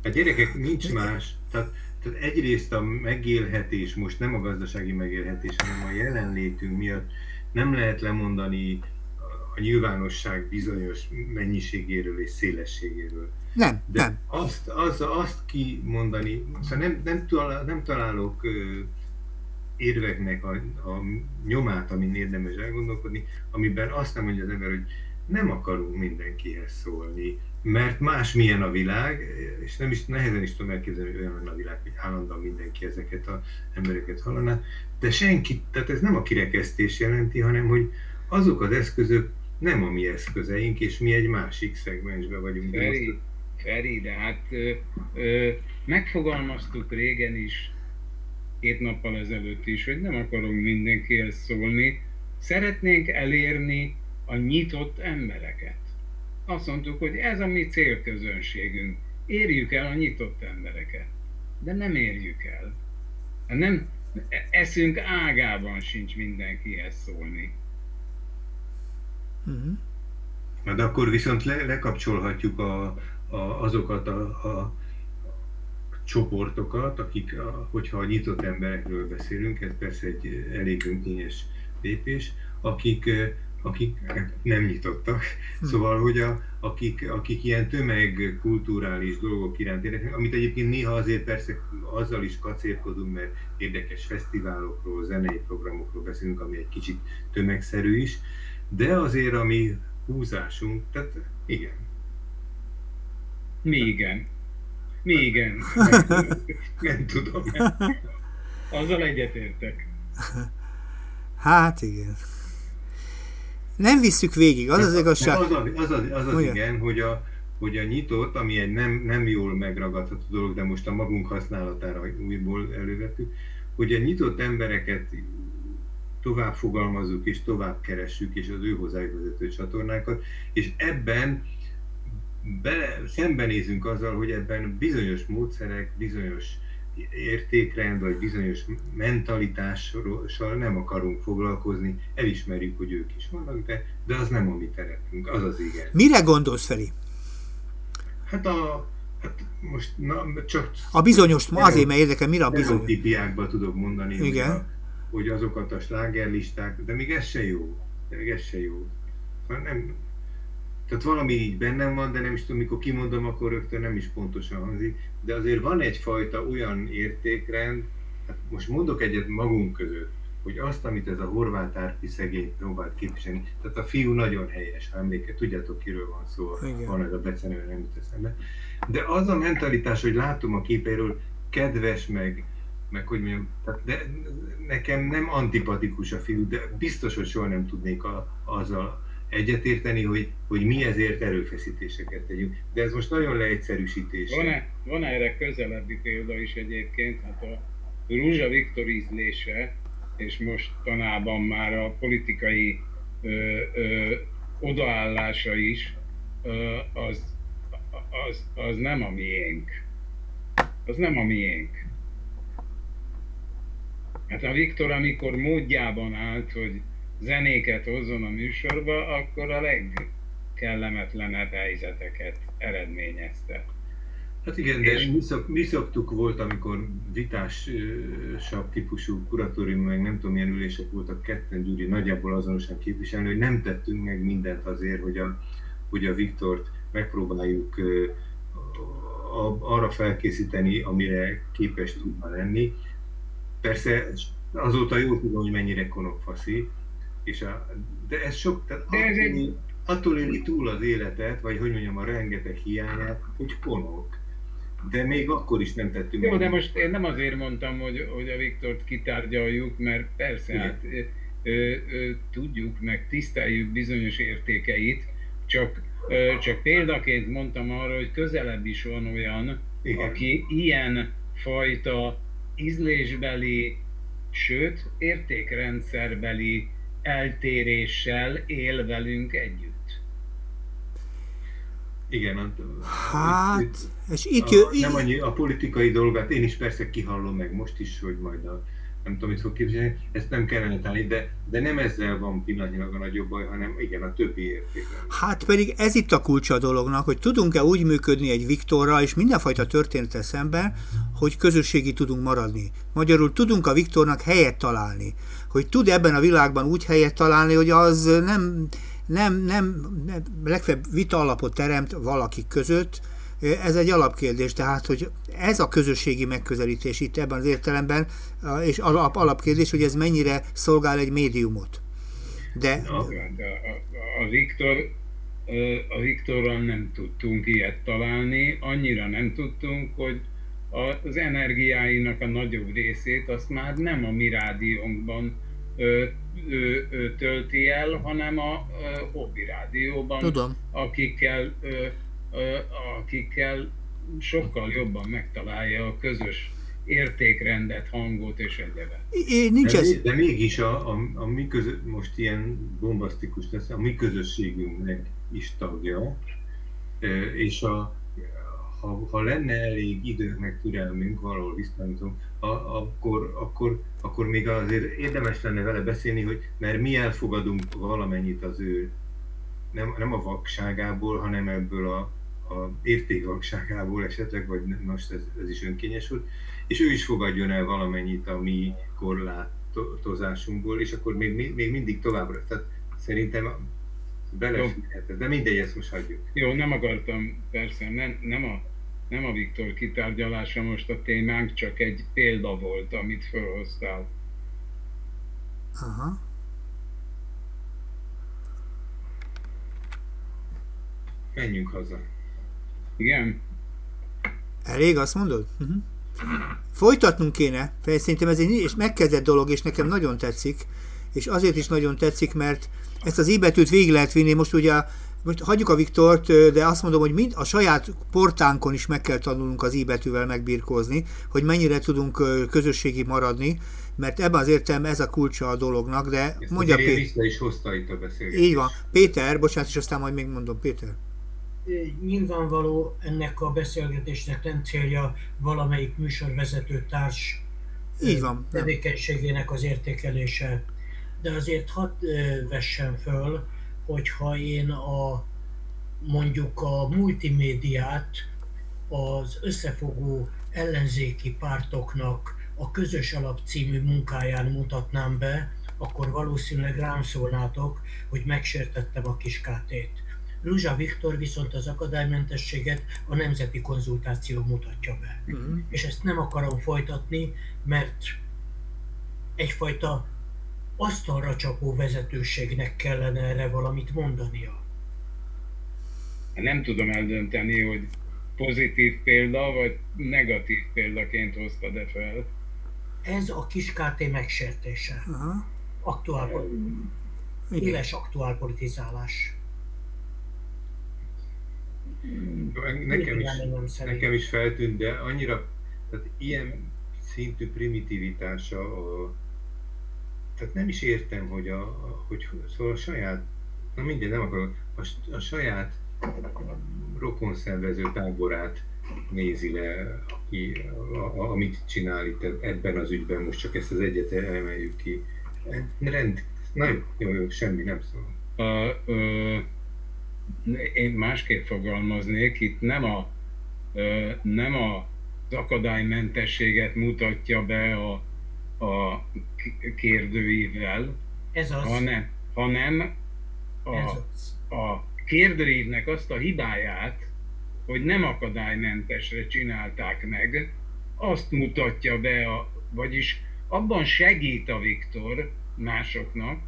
A gyerekek nincs más, tehát, tehát egyrészt a megélhetés, most nem a gazdasági megélhetés, hanem a jelenlétünk miatt nem lehet lemondani a nyilvánosság bizonyos mennyiségéről és szélességéről. Nem, De nem. Azt, az, azt kimondani, szóval nem, nem, talál, nem találok érveknek a, a nyomát, amin érdemes elgondolkodni, amiben azt nem mondja az ember, hogy nem akarunk mindenkihez szólni, mert más milyen a világ, és nem is nehezen is tudom elképzelni, hogy olyan lenne a világ, hogy állandóan mindenki ezeket az embereket hallaná, de senki, tehát ez nem a kirekesztés jelenti, hanem hogy azok az eszközök nem a mi eszközeink, és mi egy másik szegmensbe vagyunk. Feri, Feri de hát ö, ö, megfogalmaztuk régen is, két nappal ezelőtt is, hogy nem akarunk mindenkihez szólni, szeretnénk elérni a nyitott embereket. Azt mondtuk, hogy ez a mi célközönségünk. Érjük el a nyitott embereket. De nem érjük el. Nem, eszünk ágában sincs mindenkihez szólni. Uh-huh. Hát akkor viszont le, lekapcsolhatjuk a, a, azokat a, a csoportokat, akik, hogyha a nyitott emberekről beszélünk, ez persze egy elég önkényes lépés, akik akik nem nyitottak. Hm. Szóval, hogy a, akik, akik ilyen tömegkulturális dolgok iránt érdeklődnek, amit egyébként néha azért persze azzal is kacérkodunk, mert érdekes fesztiválokról, zenei programokról beszélünk, ami egy kicsit tömegszerű is, de azért a mi húzásunk, tehát igen. Mi igen. Mi igen. (laughs) Nem, tudom. Azzal egyetértek. Hát igen nem visszük végig, az az igazság. Az az, az, az, az, az igen, hogy a, hogy a nyitott, ami egy nem, nem jól megragadható dolog, de most a magunk használatára újból elővettük, hogy a nyitott embereket tovább fogalmazzuk és tovább keressük, és az ő hozzájuk vezető csatornákat, és ebben bele, szembenézünk azzal, hogy ebben bizonyos módszerek, bizonyos értékrend vagy bizonyos mentalitással nem akarunk foglalkozni, elismerjük, hogy ők is vannak, de, de az nem a mi terepünk, az az igen. Mire gondolsz, Feli? Hát a, Hát most na, csak... A bizonyos, azért mert érdekel, mire a bizonyos? Tipiákban tudok mondani, Igen. Hogy, a, hogy azokat a slágerlisták, de még ez se jó. De még ez se jó. Szóval nem, tehát valami így bennem van, de nem is tudom, mikor kimondom, akkor rögtön nem is pontosan hangzik, de azért van egyfajta olyan értékrend, hát most mondok egyet magunk között, hogy azt, amit ez a horvát árpi szegény próbált képviselni, tehát a fiú nagyon helyes, ha emléke, tudjátok kiről van szó, Igen. van ez a becenő, nem jut eszembe. De az a mentalitás, hogy látom a képéről, kedves, meg, meg hogy mondjam, de nekem nem antipatikus a fiú, de biztos, hogy soha nem tudnék a, azzal egyetérteni, hogy, hogy mi ezért erőfeszítéseket tegyünk. De ez most nagyon leegyszerűsítés. Van-e, van erre közelebbi példa is egyébként? Hát a Rúzsa Viktor ízlése, és most tanában már a politikai ö, ö, odaállása is, ö, az, az, az nem a miénk. Az nem a miénk. Hát a Viktor, amikor módjában állt, hogy zenéket hozzon a műsorba, akkor a legkellemetlenebb helyzeteket eredményezte. Hát igen, de mi, szok, mi szoktuk volt, amikor vitásabb típusú kuratórium, meg nem tudom milyen ülések voltak ketten Gyuri nagyjából azonosan képviselni, hogy nem tettünk meg mindent azért, hogy a, hogy a Viktort megpróbáljuk arra felkészíteni, amire képes tudna lenni. Persze azóta jó tudom, hogy mennyire konokfaszi, És a, de ez sok, tehát de ez egy... attól éli túl az életet, vagy hogy mondjam, a rengeteg hiányát, hogy konok. De még akkor is nem tettünk. Jó, de most én nem azért mondtam, hogy, hogy a Viktort kitárgyaljuk, mert persze, Igen. hát ö, ö, tudjuk, meg tiszteljük bizonyos értékeit, csak, ö, csak példaként mondtam arra, hogy közelebb is van olyan, Igen. aki ilyen fajta ízlésbeli, sőt értékrendszerbeli eltéréssel él velünk együtt. Igen, hát, itt, és itt jö, a, nem annyi a politikai dolgát, én is persze kihallom meg most is, hogy majd a nem tudom, mit fog képzelni, ezt nem kellene találni, de, de nem ezzel van pillanatnyilag a nagyobb baj, hanem igen, a többi értékben. Hát pedig ez itt a kulcsa a dolognak, hogy tudunk-e úgy működni egy Viktorral és mindenfajta története szemben, hogy közösségi tudunk maradni. Magyarul tudunk a Viktornak helyet találni. Hogy tud ebben a világban úgy helyet találni, hogy az nem, nem, nem, nem legfeljebb vita alapot teremt valakik között, ez egy alapkérdés, tehát, hogy ez a közösségi megközelítés itt ebben az értelemben, és alap, alapkérdés, hogy ez mennyire szolgál egy médiumot. De a, a Viktor a Viktorral nem tudtunk ilyet találni, annyira nem tudtunk, hogy az energiáinak a nagyobb részét azt már nem a mi rádiónkban ö, ö, ö, tölti el, hanem a ö, hobby rádióban, Tudom. akikkel ö, akikkel sokkal jobban megtalálja a közös értékrendet, hangot és egyebet. Nincs ez... de, de mégis a, a, a mi közö, most ilyen bombasztikus lesz, a mi közösségünknek is tagja, és a, ha, ha lenne elég időnk meg türelmünk, valahol visszajutunk, akkor, akkor, akkor még azért érdemes lenne vele beszélni, hogy mert mi elfogadunk valamennyit az ő nem, nem a vakságából, hanem ebből a, a értékvagságából esetleg, vagy most ez, ez is önkényes volt, és ő is fogadjon el valamennyit a mi korlátozásunkból, és akkor még, még mindig továbbra. Tehát szerintem beleférhetett, de mindegy, ezt most hagyjuk. Jó, nem akartam, persze, nem, nem a nem a Viktor kitárgyalása most a témánk, csak egy példa volt, amit felhoztál. Aha. Menjünk haza. Igen. Elég, azt mondod? Uh-huh. Folytatnunk kéne, szerintem ez egy és megkezdett dolog, és nekem nagyon tetszik, és azért is nagyon tetszik, mert ezt az íbetűt végig lehet vinni, most ugye most hagyjuk a Viktort, de azt mondom, hogy mind a saját portánkon is meg kell tanulnunk az íbetűvel megbirkózni, hogy mennyire tudunk közösségi maradni, mert ebben az értelemben ez a kulcsa a dolognak, de Ezt mondja Péter. is hozta itt a beszélgetést. Így van. Péter, bocsánat, és aztán majd még mondom, Péter nyilvánvaló ennek a beszélgetésnek nem célja valamelyik műsorvezető társ Így van, tevékenységének az értékelése. De azért hadd vessen föl, hogyha én a mondjuk a multimédiát az összefogó ellenzéki pártoknak a közös alap című munkáján mutatnám be, akkor valószínűleg rám szólnátok, hogy megsértettem a kiskátét Ruzsa Viktor viszont az akadálymentességet a nemzeti konzultáció mutatja be. Uh-huh. És ezt nem akarom folytatni, mert egyfajta asztalra csapó vezetőségnek kellene erre valamit mondania. Nem tudom eldönteni, hogy pozitív példa, vagy negatív példaként hozta de fel. Ez a kis KT megsértése. Aktuál, éles aktuál politizálás. Nekem is, nekem is feltűnt, de annyira, tehát ilyen szintű primitivitása, a, tehát nem is értem, hogy a, a hogy szóval a saját, na minden, nem akarok, a, a saját rokonszenvező táborát nézi le, aki, a, a, amit csinál itt ebben az ügyben, most csak ezt az egyet emeljük ki. Rend, na jó, jó, jó semmi, nem szól. Uh, uh én másképp fogalmaznék, itt nem a, nem a az akadálymentességet mutatja be a, a kérdőívvel, Ez az. hanem, hanem a, Ez az. a kérdőívnek azt a hibáját, hogy nem akadálymentesre csinálták meg, azt mutatja be, a, vagyis abban segít a Viktor másoknak,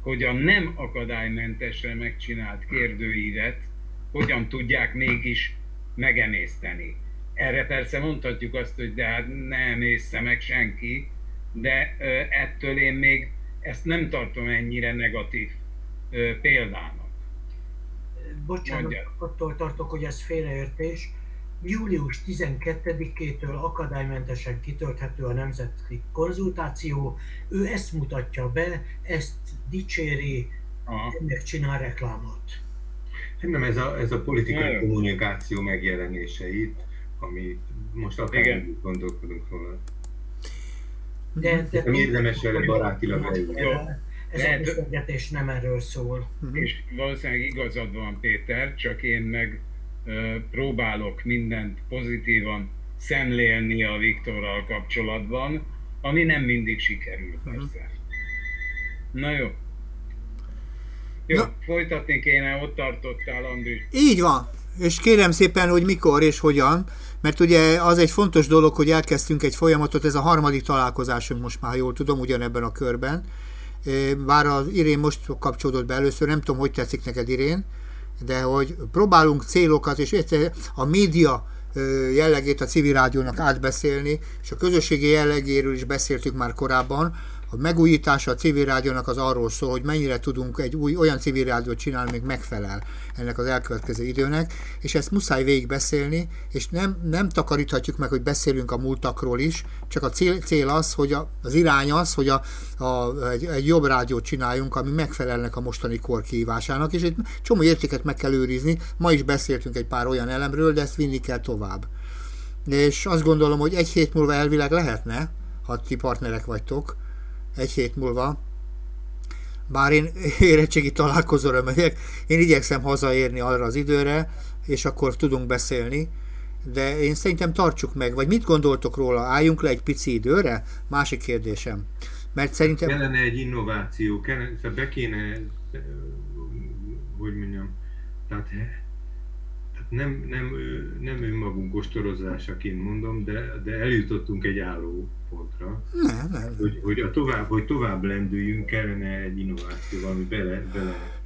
hogy a nem akadálymentesre megcsinált kérdőívet hogyan tudják mégis megemészteni. Erre persze mondhatjuk azt, hogy de hát nem észre meg senki, de ettől én még ezt nem tartom ennyire negatív példának. Bocsánat, Mondja. attól tartok, hogy ez félreértés. Július 12-től akadálymentesen kitölthető a nemzeti konzultáció. Ő ezt mutatja be, ezt dicséri, ennek csinál reklámot. Hát nem, ez a, ez a politikai kommunikáció megjelenése itt, amit most akár gondolkodunk róla. De, de nem érdemes vele barátilag. Ez Lehet, a beszélgetés nem erről szól. És valószínűleg igazad van, Péter, csak én meg próbálok mindent pozitívan szemlélni a Viktorral kapcsolatban, ami nem mindig sikerül, mhm. persze. Na jó. Jó, Na. folytatni kéne, ott tartottál, Andris. Így van. És kérem szépen, hogy mikor és hogyan, mert ugye az egy fontos dolog, hogy elkezdtünk egy folyamatot, ez a harmadik találkozásunk most már, jól tudom, ugyanebben a körben. Bár az Irén most kapcsolódott be először, nem tudom, hogy tetszik neked Irén, de hogy próbálunk célokat, és a média jellegét a civil rádiónak átbeszélni, és a közösségi jellegéről is beszéltük már korábban, a megújítása a civil rádiónak az arról szól, hogy mennyire tudunk egy új, olyan civil rádiót csinálni, még megfelel ennek az elkövetkező időnek, és ezt muszáj végig beszélni, és nem, nem takaríthatjuk meg, hogy beszélünk a múltakról is, csak a cél, cél az, hogy a, az irány az, hogy a, a, egy, egy jobb rádiót csináljunk, ami megfelelnek a mostani kor kihívásának, és egy csomó értéket meg kell őrizni. Ma is beszéltünk egy pár olyan elemről, de ezt vinni kell tovább. És azt gondolom, hogy egy hét múlva elvileg lehetne, ha ti partnerek vagytok, egy hét múlva, bár én (laughs) érettségi találkozóra megyek, én igyekszem hazaérni arra az időre, és akkor tudunk beszélni, de én szerintem tartsuk meg, vagy mit gondoltok róla, álljunk le egy pici időre? Másik kérdésem. Mert szerintem... Kellene egy innováció, kellene, be kéne, hogy mondjam, tehát nem, nem, nem önmagunk ostorozásaként mondom, de, de eljutottunk egy álló pontra. Nem, nem. Hogy, hogy, a tovább, hogy tovább lendüljünk, kellene egy innováció, ami bele, bele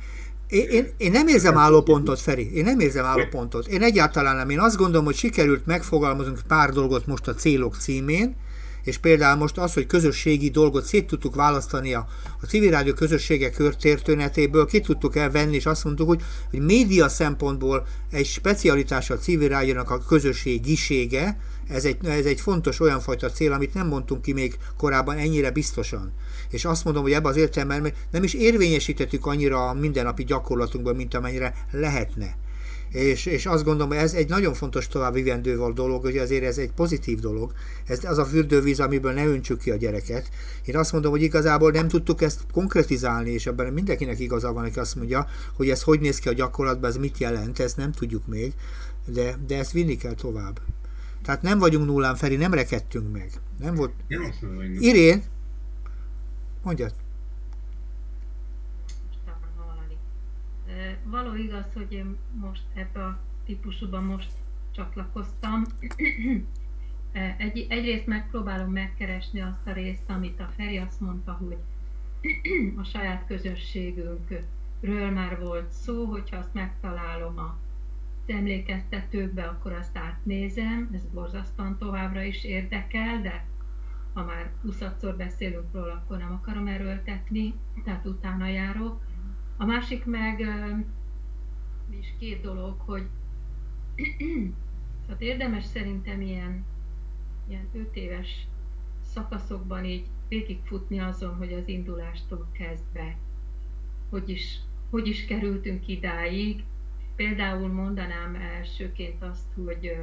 én, én, én nem érzem állópontot, Feri. Én nem érzem állópontot. Én egyáltalán nem. Én azt gondolom, hogy sikerült megfogalmazunk pár dolgot most a célok címén, és például most az, hogy közösségi dolgot szét tudtuk választani a, a civil rádió közösségek körtértőnetéből, ki tudtuk elvenni, és azt mondtuk, hogy, hogy média szempontból egy specialitás a civil rádiónak a közösségisége, ez egy, ez egy fontos olyan fajta cél, amit nem mondtunk ki még korábban ennyire biztosan. És azt mondom, hogy ebbe az értelemben nem is érvényesítettük annyira a mindennapi gyakorlatunkban, mint amennyire lehetne. És, és azt gondolom, hogy ez egy nagyon fontos tovább vivendő dolog, hogy azért ez egy pozitív dolog. Ez az a fürdővíz, amiből ne öntsük ki a gyereket. Én azt mondom, hogy igazából nem tudtuk ezt konkretizálni, és ebben mindenkinek igaza van, aki azt mondja, hogy ez hogy néz ki a gyakorlatban, ez mit jelent, ezt nem tudjuk még, de, de ezt vinni kell tovább. Tehát nem vagyunk nullán, Feri, nem rekedtünk meg. Nem volt... Irén, mondjad. Való igaz, hogy én most ebbe a típusúban most csatlakoztam. Egy, egyrészt megpróbálom megkeresni azt a részt, amit a Feri azt mondta, hogy a saját közösségünkről már volt szó, hogyha azt megtalálom a emlékeztetőkbe, akkor azt átnézem, ez borzasztóan továbbra is érdekel, de ha már 20 beszélünk róla, akkor nem akarom erőltetni, tehát utána járok. A másik meg is két dolog, hogy tehát (clears throat) érdemes szerintem ilyen, ilyen 5 éves szakaszokban így végigfutni azon, hogy az indulástól kezdve, hogy is, hogy is kerültünk idáig. Például mondanám elsőként azt, hogy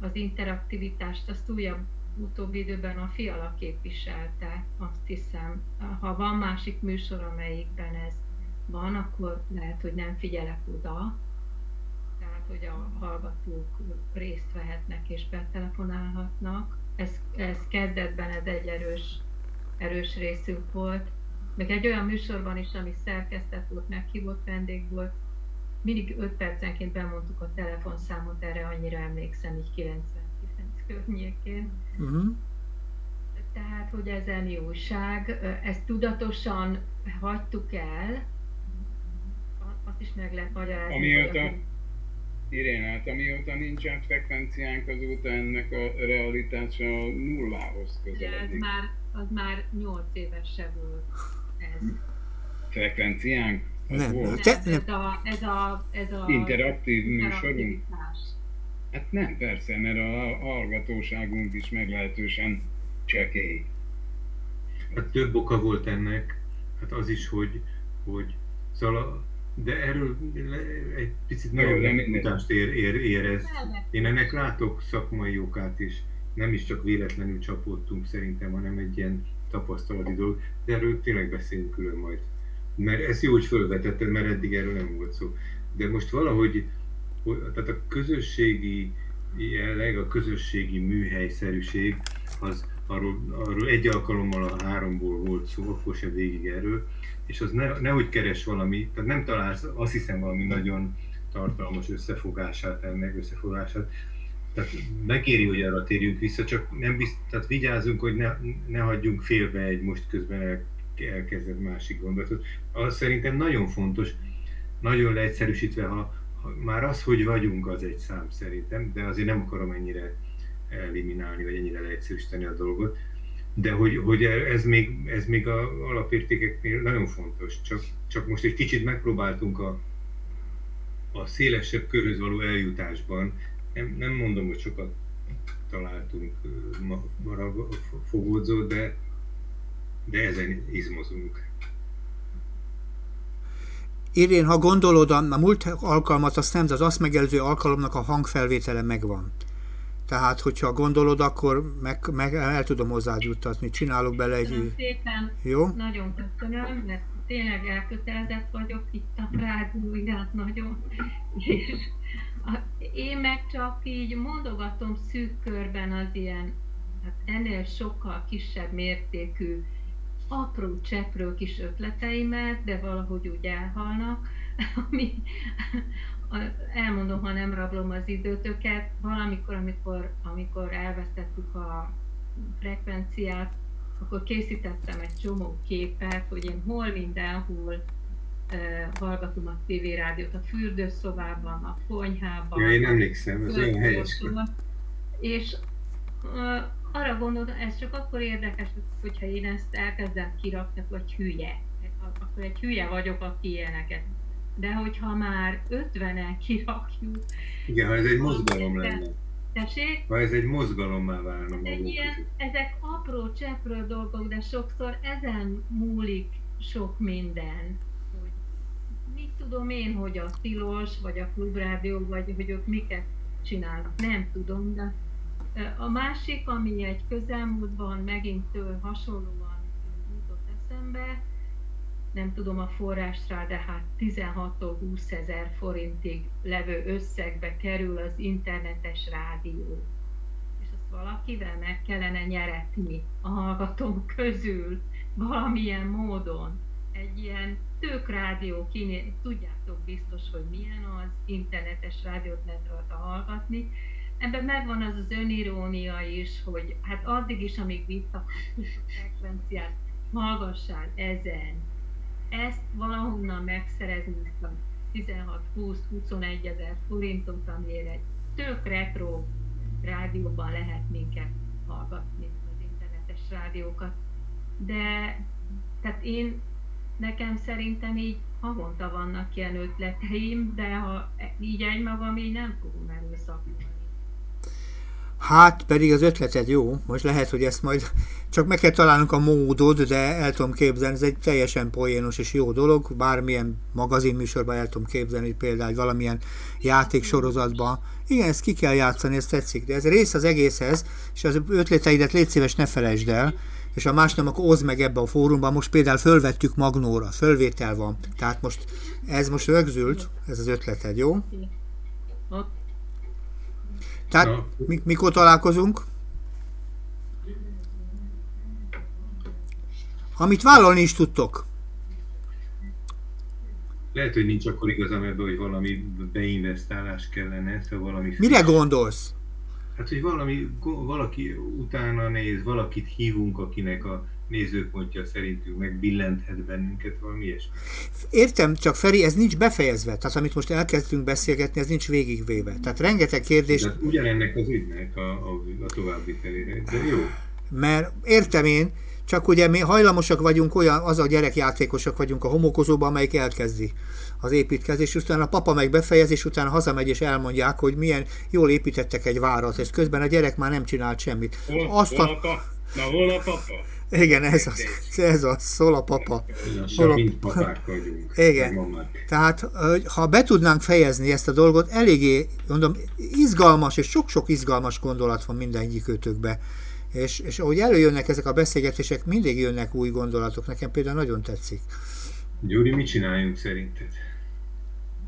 az interaktivitást, azt újabb utóbbi időben a fiala képviselte, azt hiszem. Ha van másik műsor, amelyikben ez van, akkor lehet, hogy nem figyelek oda, tehát hogy a hallgatók részt vehetnek és betelefonálhatnak. Ez, ez kezdetben ez egy erős, erős részünk volt. Meg egy olyan műsorban is, ami szerkesztett volt, meghívott vendég volt, mindig 5 percenként bemondtuk a telefonszámot, erre annyira emlékszem, így 99 környékén. Uh-huh. Tehát, hogy ezen újság, ezt tudatosan hagytuk el, azt is meg lehet magyarázni. Amióta, Irén, hát amióta nincsen frekvenciánk, azóta ennek a realitása nullához közeledik. Ez már, az már 8 éves se volt ez. Frekvenciánk? Nem, nem, te, nem. Ez, a, ez, a, ez a interaktív műsorunk. Hát nem, persze, mert a hallgatóságunk is meglehetősen csekély. Hát több oka volt ennek, hát az is, hogy, hogy szóval de erről egy picit nagyobb tudást ér, ér, érez. Én ennek látok szakmai okát is. Nem is csak véletlenül csapódtunk szerintem, hanem egy ilyen tapasztalati dolog. De erről tényleg beszélünk külön majd. Mert ezt jó, hogy felvetetted, mert eddig erről nem volt szó. De most valahogy, tehát a közösségi jelleg, a közösségi műhelyszerűség, az arról, arról egy alkalommal a háromból volt szó, akkor se végig erről, és az ne, nehogy keres valami, tehát nem találsz azt hiszem valami nagyon tartalmas összefogását ennek, összefogását, tehát megéri, hogy arra térjünk vissza, csak nem bizt, tehát vigyázzunk, hogy ne, ne hagyjunk félbe egy most közben el, elkezdett másik gondolatot. Az szerintem nagyon fontos, nagyon leegyszerűsítve, ha, ha már az, hogy vagyunk, az egy szám szerintem, de azért nem akarom ennyire eliminálni, vagy ennyire leegyszerűsíteni a dolgot. De hogy, hogy ez, még, ez még a alapértékeknél nagyon fontos. Csak, csak most egy kicsit megpróbáltunk a, a szélesebb körhöz való eljutásban, nem, nem mondom, hogy sokat találtunk fogódzót, de, de ezen izmozunk. Irén, ha gondolod, a múlt alkalmat azt nem, de az azt megelőző alkalomnak a hangfelvétele megvan. Tehát, hogyha gondolod, akkor meg, meg el tudom hozzád juttatni. Csinálok bele egy... Szépen. Jó? Nagyon köszönöm, mert tényleg elkötelezett vagyok itt a rádió iránt nagyon. És a, én meg csak így mondogatom szűk körben az ilyen, hát ennél sokkal kisebb mértékű apró cseprő kis ötleteimet, de valahogy úgy elhalnak, (laughs) ami, elmondom, ha nem rablom az időtöket, valamikor, amikor, amikor elvesztettük a frekvenciát, akkor készítettem egy csomó képet, hogy én hol mindenhol uh, hallgatom a tévérádiót, a fürdőszobában, a konyhában. Ja, én emlékszem, ez olyan helyes. És uh, arra gondoltam, ez csak akkor érdekes, hogyha én ezt elkezdem kirakni, vagy hülye. Akkor egy hülye vagyok, aki ilyeneket de hogyha már 50-en kirakjuk... Igen, ha ez egy mozgalom lenne. Tessék? Ha ez egy mozgalommá válna hát egy ilyen, Ezek apró cseprő dolgok, de sokszor ezen múlik sok minden. Hogy mit tudom én, hogy a tilos, vagy a klubrádió, vagy hogy ők miket csinálnak. Nem tudom, de a másik, ami egy közelmúltban megint hasonlóan jutott eszembe, nem tudom a forrásra, de hát 16 20 ezer forintig levő összegbe kerül az internetes rádió. És azt valakivel meg kellene nyeretni a hallgatók közül valamilyen módon. Egy ilyen tők rádió, kiné, tudjátok biztos, hogy milyen az, internetes rádiót lehet rajta hallgatni, ebben megvan az az önirónia is, hogy hát addig is, amíg visszakapjuk a frekvenciát, hallgassál ezen, ezt valahonnan megszerezni ezt a 16-20-21 ezer forintot, amiért egy tök retro rádióban lehet minket hallgatni, az internetes rádiókat. De tehát én, nekem szerintem így havonta vannak ilyen ötleteim, de ha így egymagam így nem fogom erőszakolni. Hát, pedig az ötleted jó, most lehet, hogy ezt majd csak meg kell találnunk a módot, de el tudom képzelni, ez egy teljesen poénos és jó dolog, bármilyen magazinműsorban el tudom képzelni, például valamilyen játéksorozatban. Igen, ezt ki kell játszani, ez tetszik, de ez rész az egészhez, és az ötleteidet légy szíves ne felejtsd el, és a más nem, akkor oszd meg ebbe a fórumban. Most például fölvettük Magnóra, fölvétel van. Tehát most ez most rögzült, ez az ötleted, jó? Tehát ja. mikor találkozunk? Amit vállalni is tudtok. Lehet, hogy nincs akkor igazam ebben, hogy valami beinvestálás kellene, szóval valami... Mire gondolsz? Hát, hogy valami, valaki utána néz, valakit hívunk, akinek a nézőpontja szerintünk megbillenthet bennünket, valami ilyesmi. Értem, csak Feri, ez nincs befejezve. Tehát amit most elkezdtünk beszélgetni, ez nincs végigvéve. Tehát rengeteg kérdés... De ugyanennek az ügynek a, a, a további felére, de jó. Mert értem én, csak ugye mi hajlamosak vagyunk olyan, az a gyerekjátékosok vagyunk a homokozóban, amelyik elkezdi az építkezés, utána a papa meg befejez, és utána hazamegy és elmondják, hogy milyen jól építettek egy várat, és közben a gyerek már nem csinált semmit. Hol, Azt hol a... a Na hol a papa? Igen, ez az, ez az, szól a papa. Hol a... papák vagyunk. Igen. Tehát, ha be tudnánk fejezni ezt a dolgot, eléggé, mondom, izgalmas, és sok-sok izgalmas gondolat van mindegyikőtökbe. És, és ahogy előjönnek ezek a beszélgetések, mindig jönnek új gondolatok. Nekem például nagyon tetszik. Gyuri, mit csináljunk szerinted?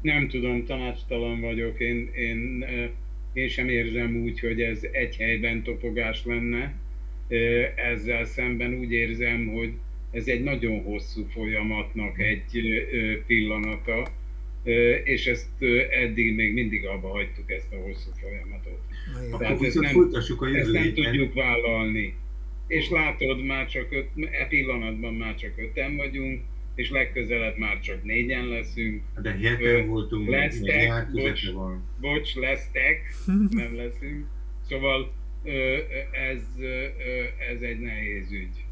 Nem tudom, tanácstalan vagyok. Én, én, én sem érzem úgy, hogy ez egy helyben topogás lenne. Ezzel szemben úgy érzem, hogy ez egy nagyon hosszú folyamatnak egy pillanata, és ezt eddig még mindig abba hagytuk ezt a hosszú folyamatot. Tehát ezt nem, a ezt nem tudjuk vállalni. És látod, már csak öt, e pillanatban már csak öten vagyunk, és legközelebb már csak négyen leszünk. De heten voltunk, lesztek, bocs, van. bocs, lesztek, nem leszünk. Szóval ez, ez egy nehéz ügy.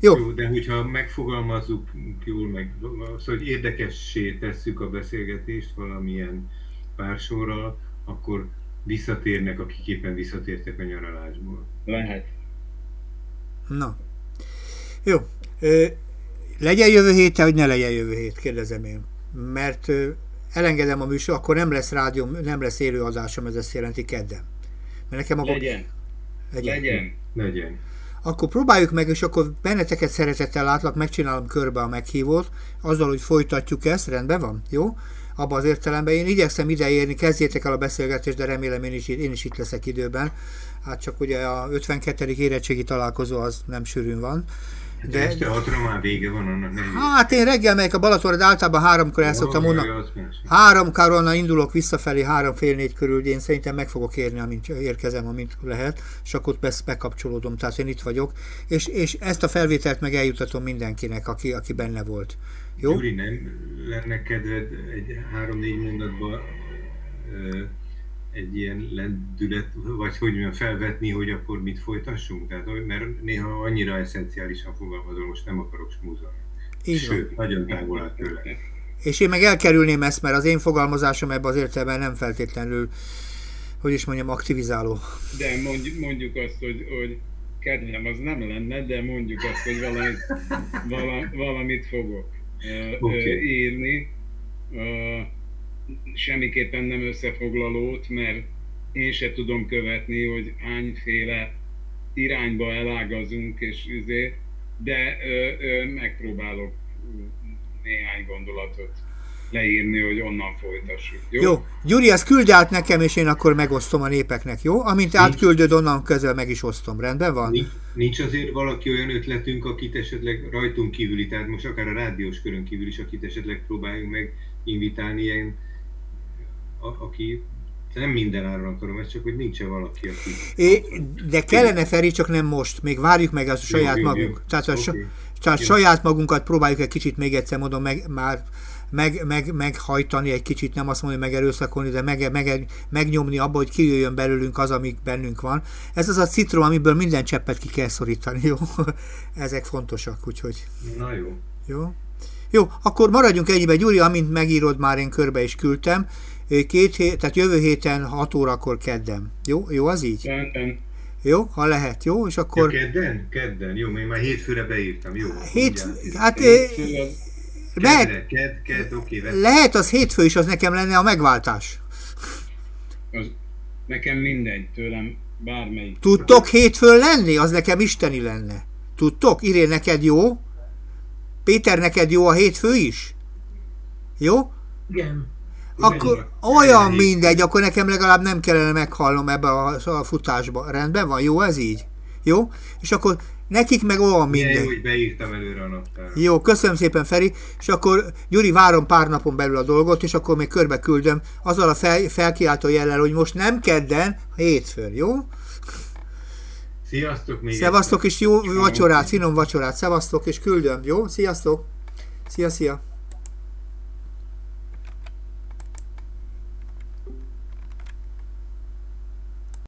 Jó. Jó, de hogyha megfogalmazzuk jól, meg, szóval, hogy érdekessé tesszük a beszélgetést valamilyen pársorral, akkor visszatérnek, akik éppen visszatértek a nyaralásból. Lehet. Na. Jó. Ö, legyen jövő héten, vagy ne legyen jövő hét, kérdezem én. Mert ö, elengedem a műsor, akkor nem lesz rádió, nem lesz élőadásom, ez ezt jelenti kedden. Mert nekem akkor... Legyen. Legyen. Legyen. legyen. Akkor próbáljuk meg, és akkor benneteket szeretettel látlak, megcsinálom körbe a meghívót, azzal, hogy folytatjuk ezt, rendben van, jó? abban az értelemben. Én igyekszem ideérni, kezdjétek el a beszélgetést, de remélem én is, én is itt leszek időben. Hát csak ugye a 52. érettségi találkozó az nem sűrűn van. De, de este hatra már vége van annak nem Hát én reggel megyek a Balatonra, de általában háromkor el szoktam mondani. Háromkor onnan indulok visszafelé, három fél négy körül, én szerintem meg fogok érni, amint érkezem, amint lehet, és akkor besz bekapcsolódom, tehát én itt vagyok, és, és ezt a felvételt meg eljutatom mindenkinek, aki, aki benne volt. Jó? Gyuri, nem lenne kedved egy három-négy mondatban egy ilyen lendület, vagy hogy mondjam, felvetni, hogy akkor mit folytassunk? Tehát, mert néha annyira eszenciálisan fogalmazom, most nem akarok smúzolni. Sőt, nagyon távol áll tőle. És én meg elkerülném ezt, mert az én fogalmazásom ebben az értelemben nem feltétlenül, hogy is mondjam, aktivizáló. De mondjuk, mondjuk azt, hogy, hogy kedvem az nem lenne, de mondjuk azt, hogy valamit, (laughs) vala, valamit fogok okay. írni. Semmiképpen nem összefoglalót, mert én se tudom követni, hogy hányféle irányba elágazunk, és üzé, de ö, ö, megpróbálok néhány gondolatot leírni, hogy onnan folytassuk. Jó? jó. Gyuri, ezt küld át nekem, és én akkor megosztom a népeknek, jó? Amint nincs, átküldöd, onnan közül meg is osztom. Rendben van? Nincs, nincs azért valaki olyan ötletünk, akit esetleg rajtunk kívüli, tehát most akár a rádiós körön kívül is, akit esetleg próbáljunk meg invitálni ilyen, a, aki nem minden áron akarom, ez csak, hogy nincsen valaki, aki... É, de kellene, Feri, csak nem most. Még várjuk meg a saját jó, magunk. Jó. Tehát, a, okay. tehát jó. saját magunkat próbáljuk egy kicsit még egyszer, mondom, meg, már meg, meg, meghajtani egy kicsit, nem azt mondani, hogy megerőszakolni, de meg, meg, megnyomni abba, hogy kijöjjön belőlünk az, amik bennünk van. Ez az a citrom, amiből minden cseppet ki kell szorítani, jó? (laughs) Ezek fontosak, úgyhogy... Na jó. Jó? Jó, akkor maradjunk ennyibe. Gyuri, amint megírod, már én körbe is küldtem. Két hét, tehát jövő héten 6 órakor keddem. Jó? Jó az így? Kedden. Jó, ha lehet, jó? És akkor... Ja, kedden? Kedden, jó, én már hétfőre beírtam, jó. Hét, hát... Hétfőre lehet, ked, ked, okay, lehet az hétfő is, az nekem lenne a megváltás. Az nekem mindegy, tőlem bármelyik. Tudtok hétfőn lenni? Az nekem isteni lenne. Tudtok? Irén, neked jó? Péter, neked jó a hétfő is? Jó? Igen. Akkor olyan mindegy, akkor nekem legalább nem kellene meghallnom ebbe a, a futásba. Rendben van? Jó ez így? Jó? És akkor nekik meg olyan minden. Jó, hogy beírtam előre a naptára. Jó, köszönöm szépen Feri, és akkor Gyuri várom pár napon belül a dolgot, és akkor még körbe küldöm azzal a fel, felkiáltó jellel, hogy most nem kedden, hétfőn, jó? Sziasztok még Szevasztok, és jó vacsorát, finom vacsorát, szevasztok, és küldöm, jó? Sziasztok! Szia, szia!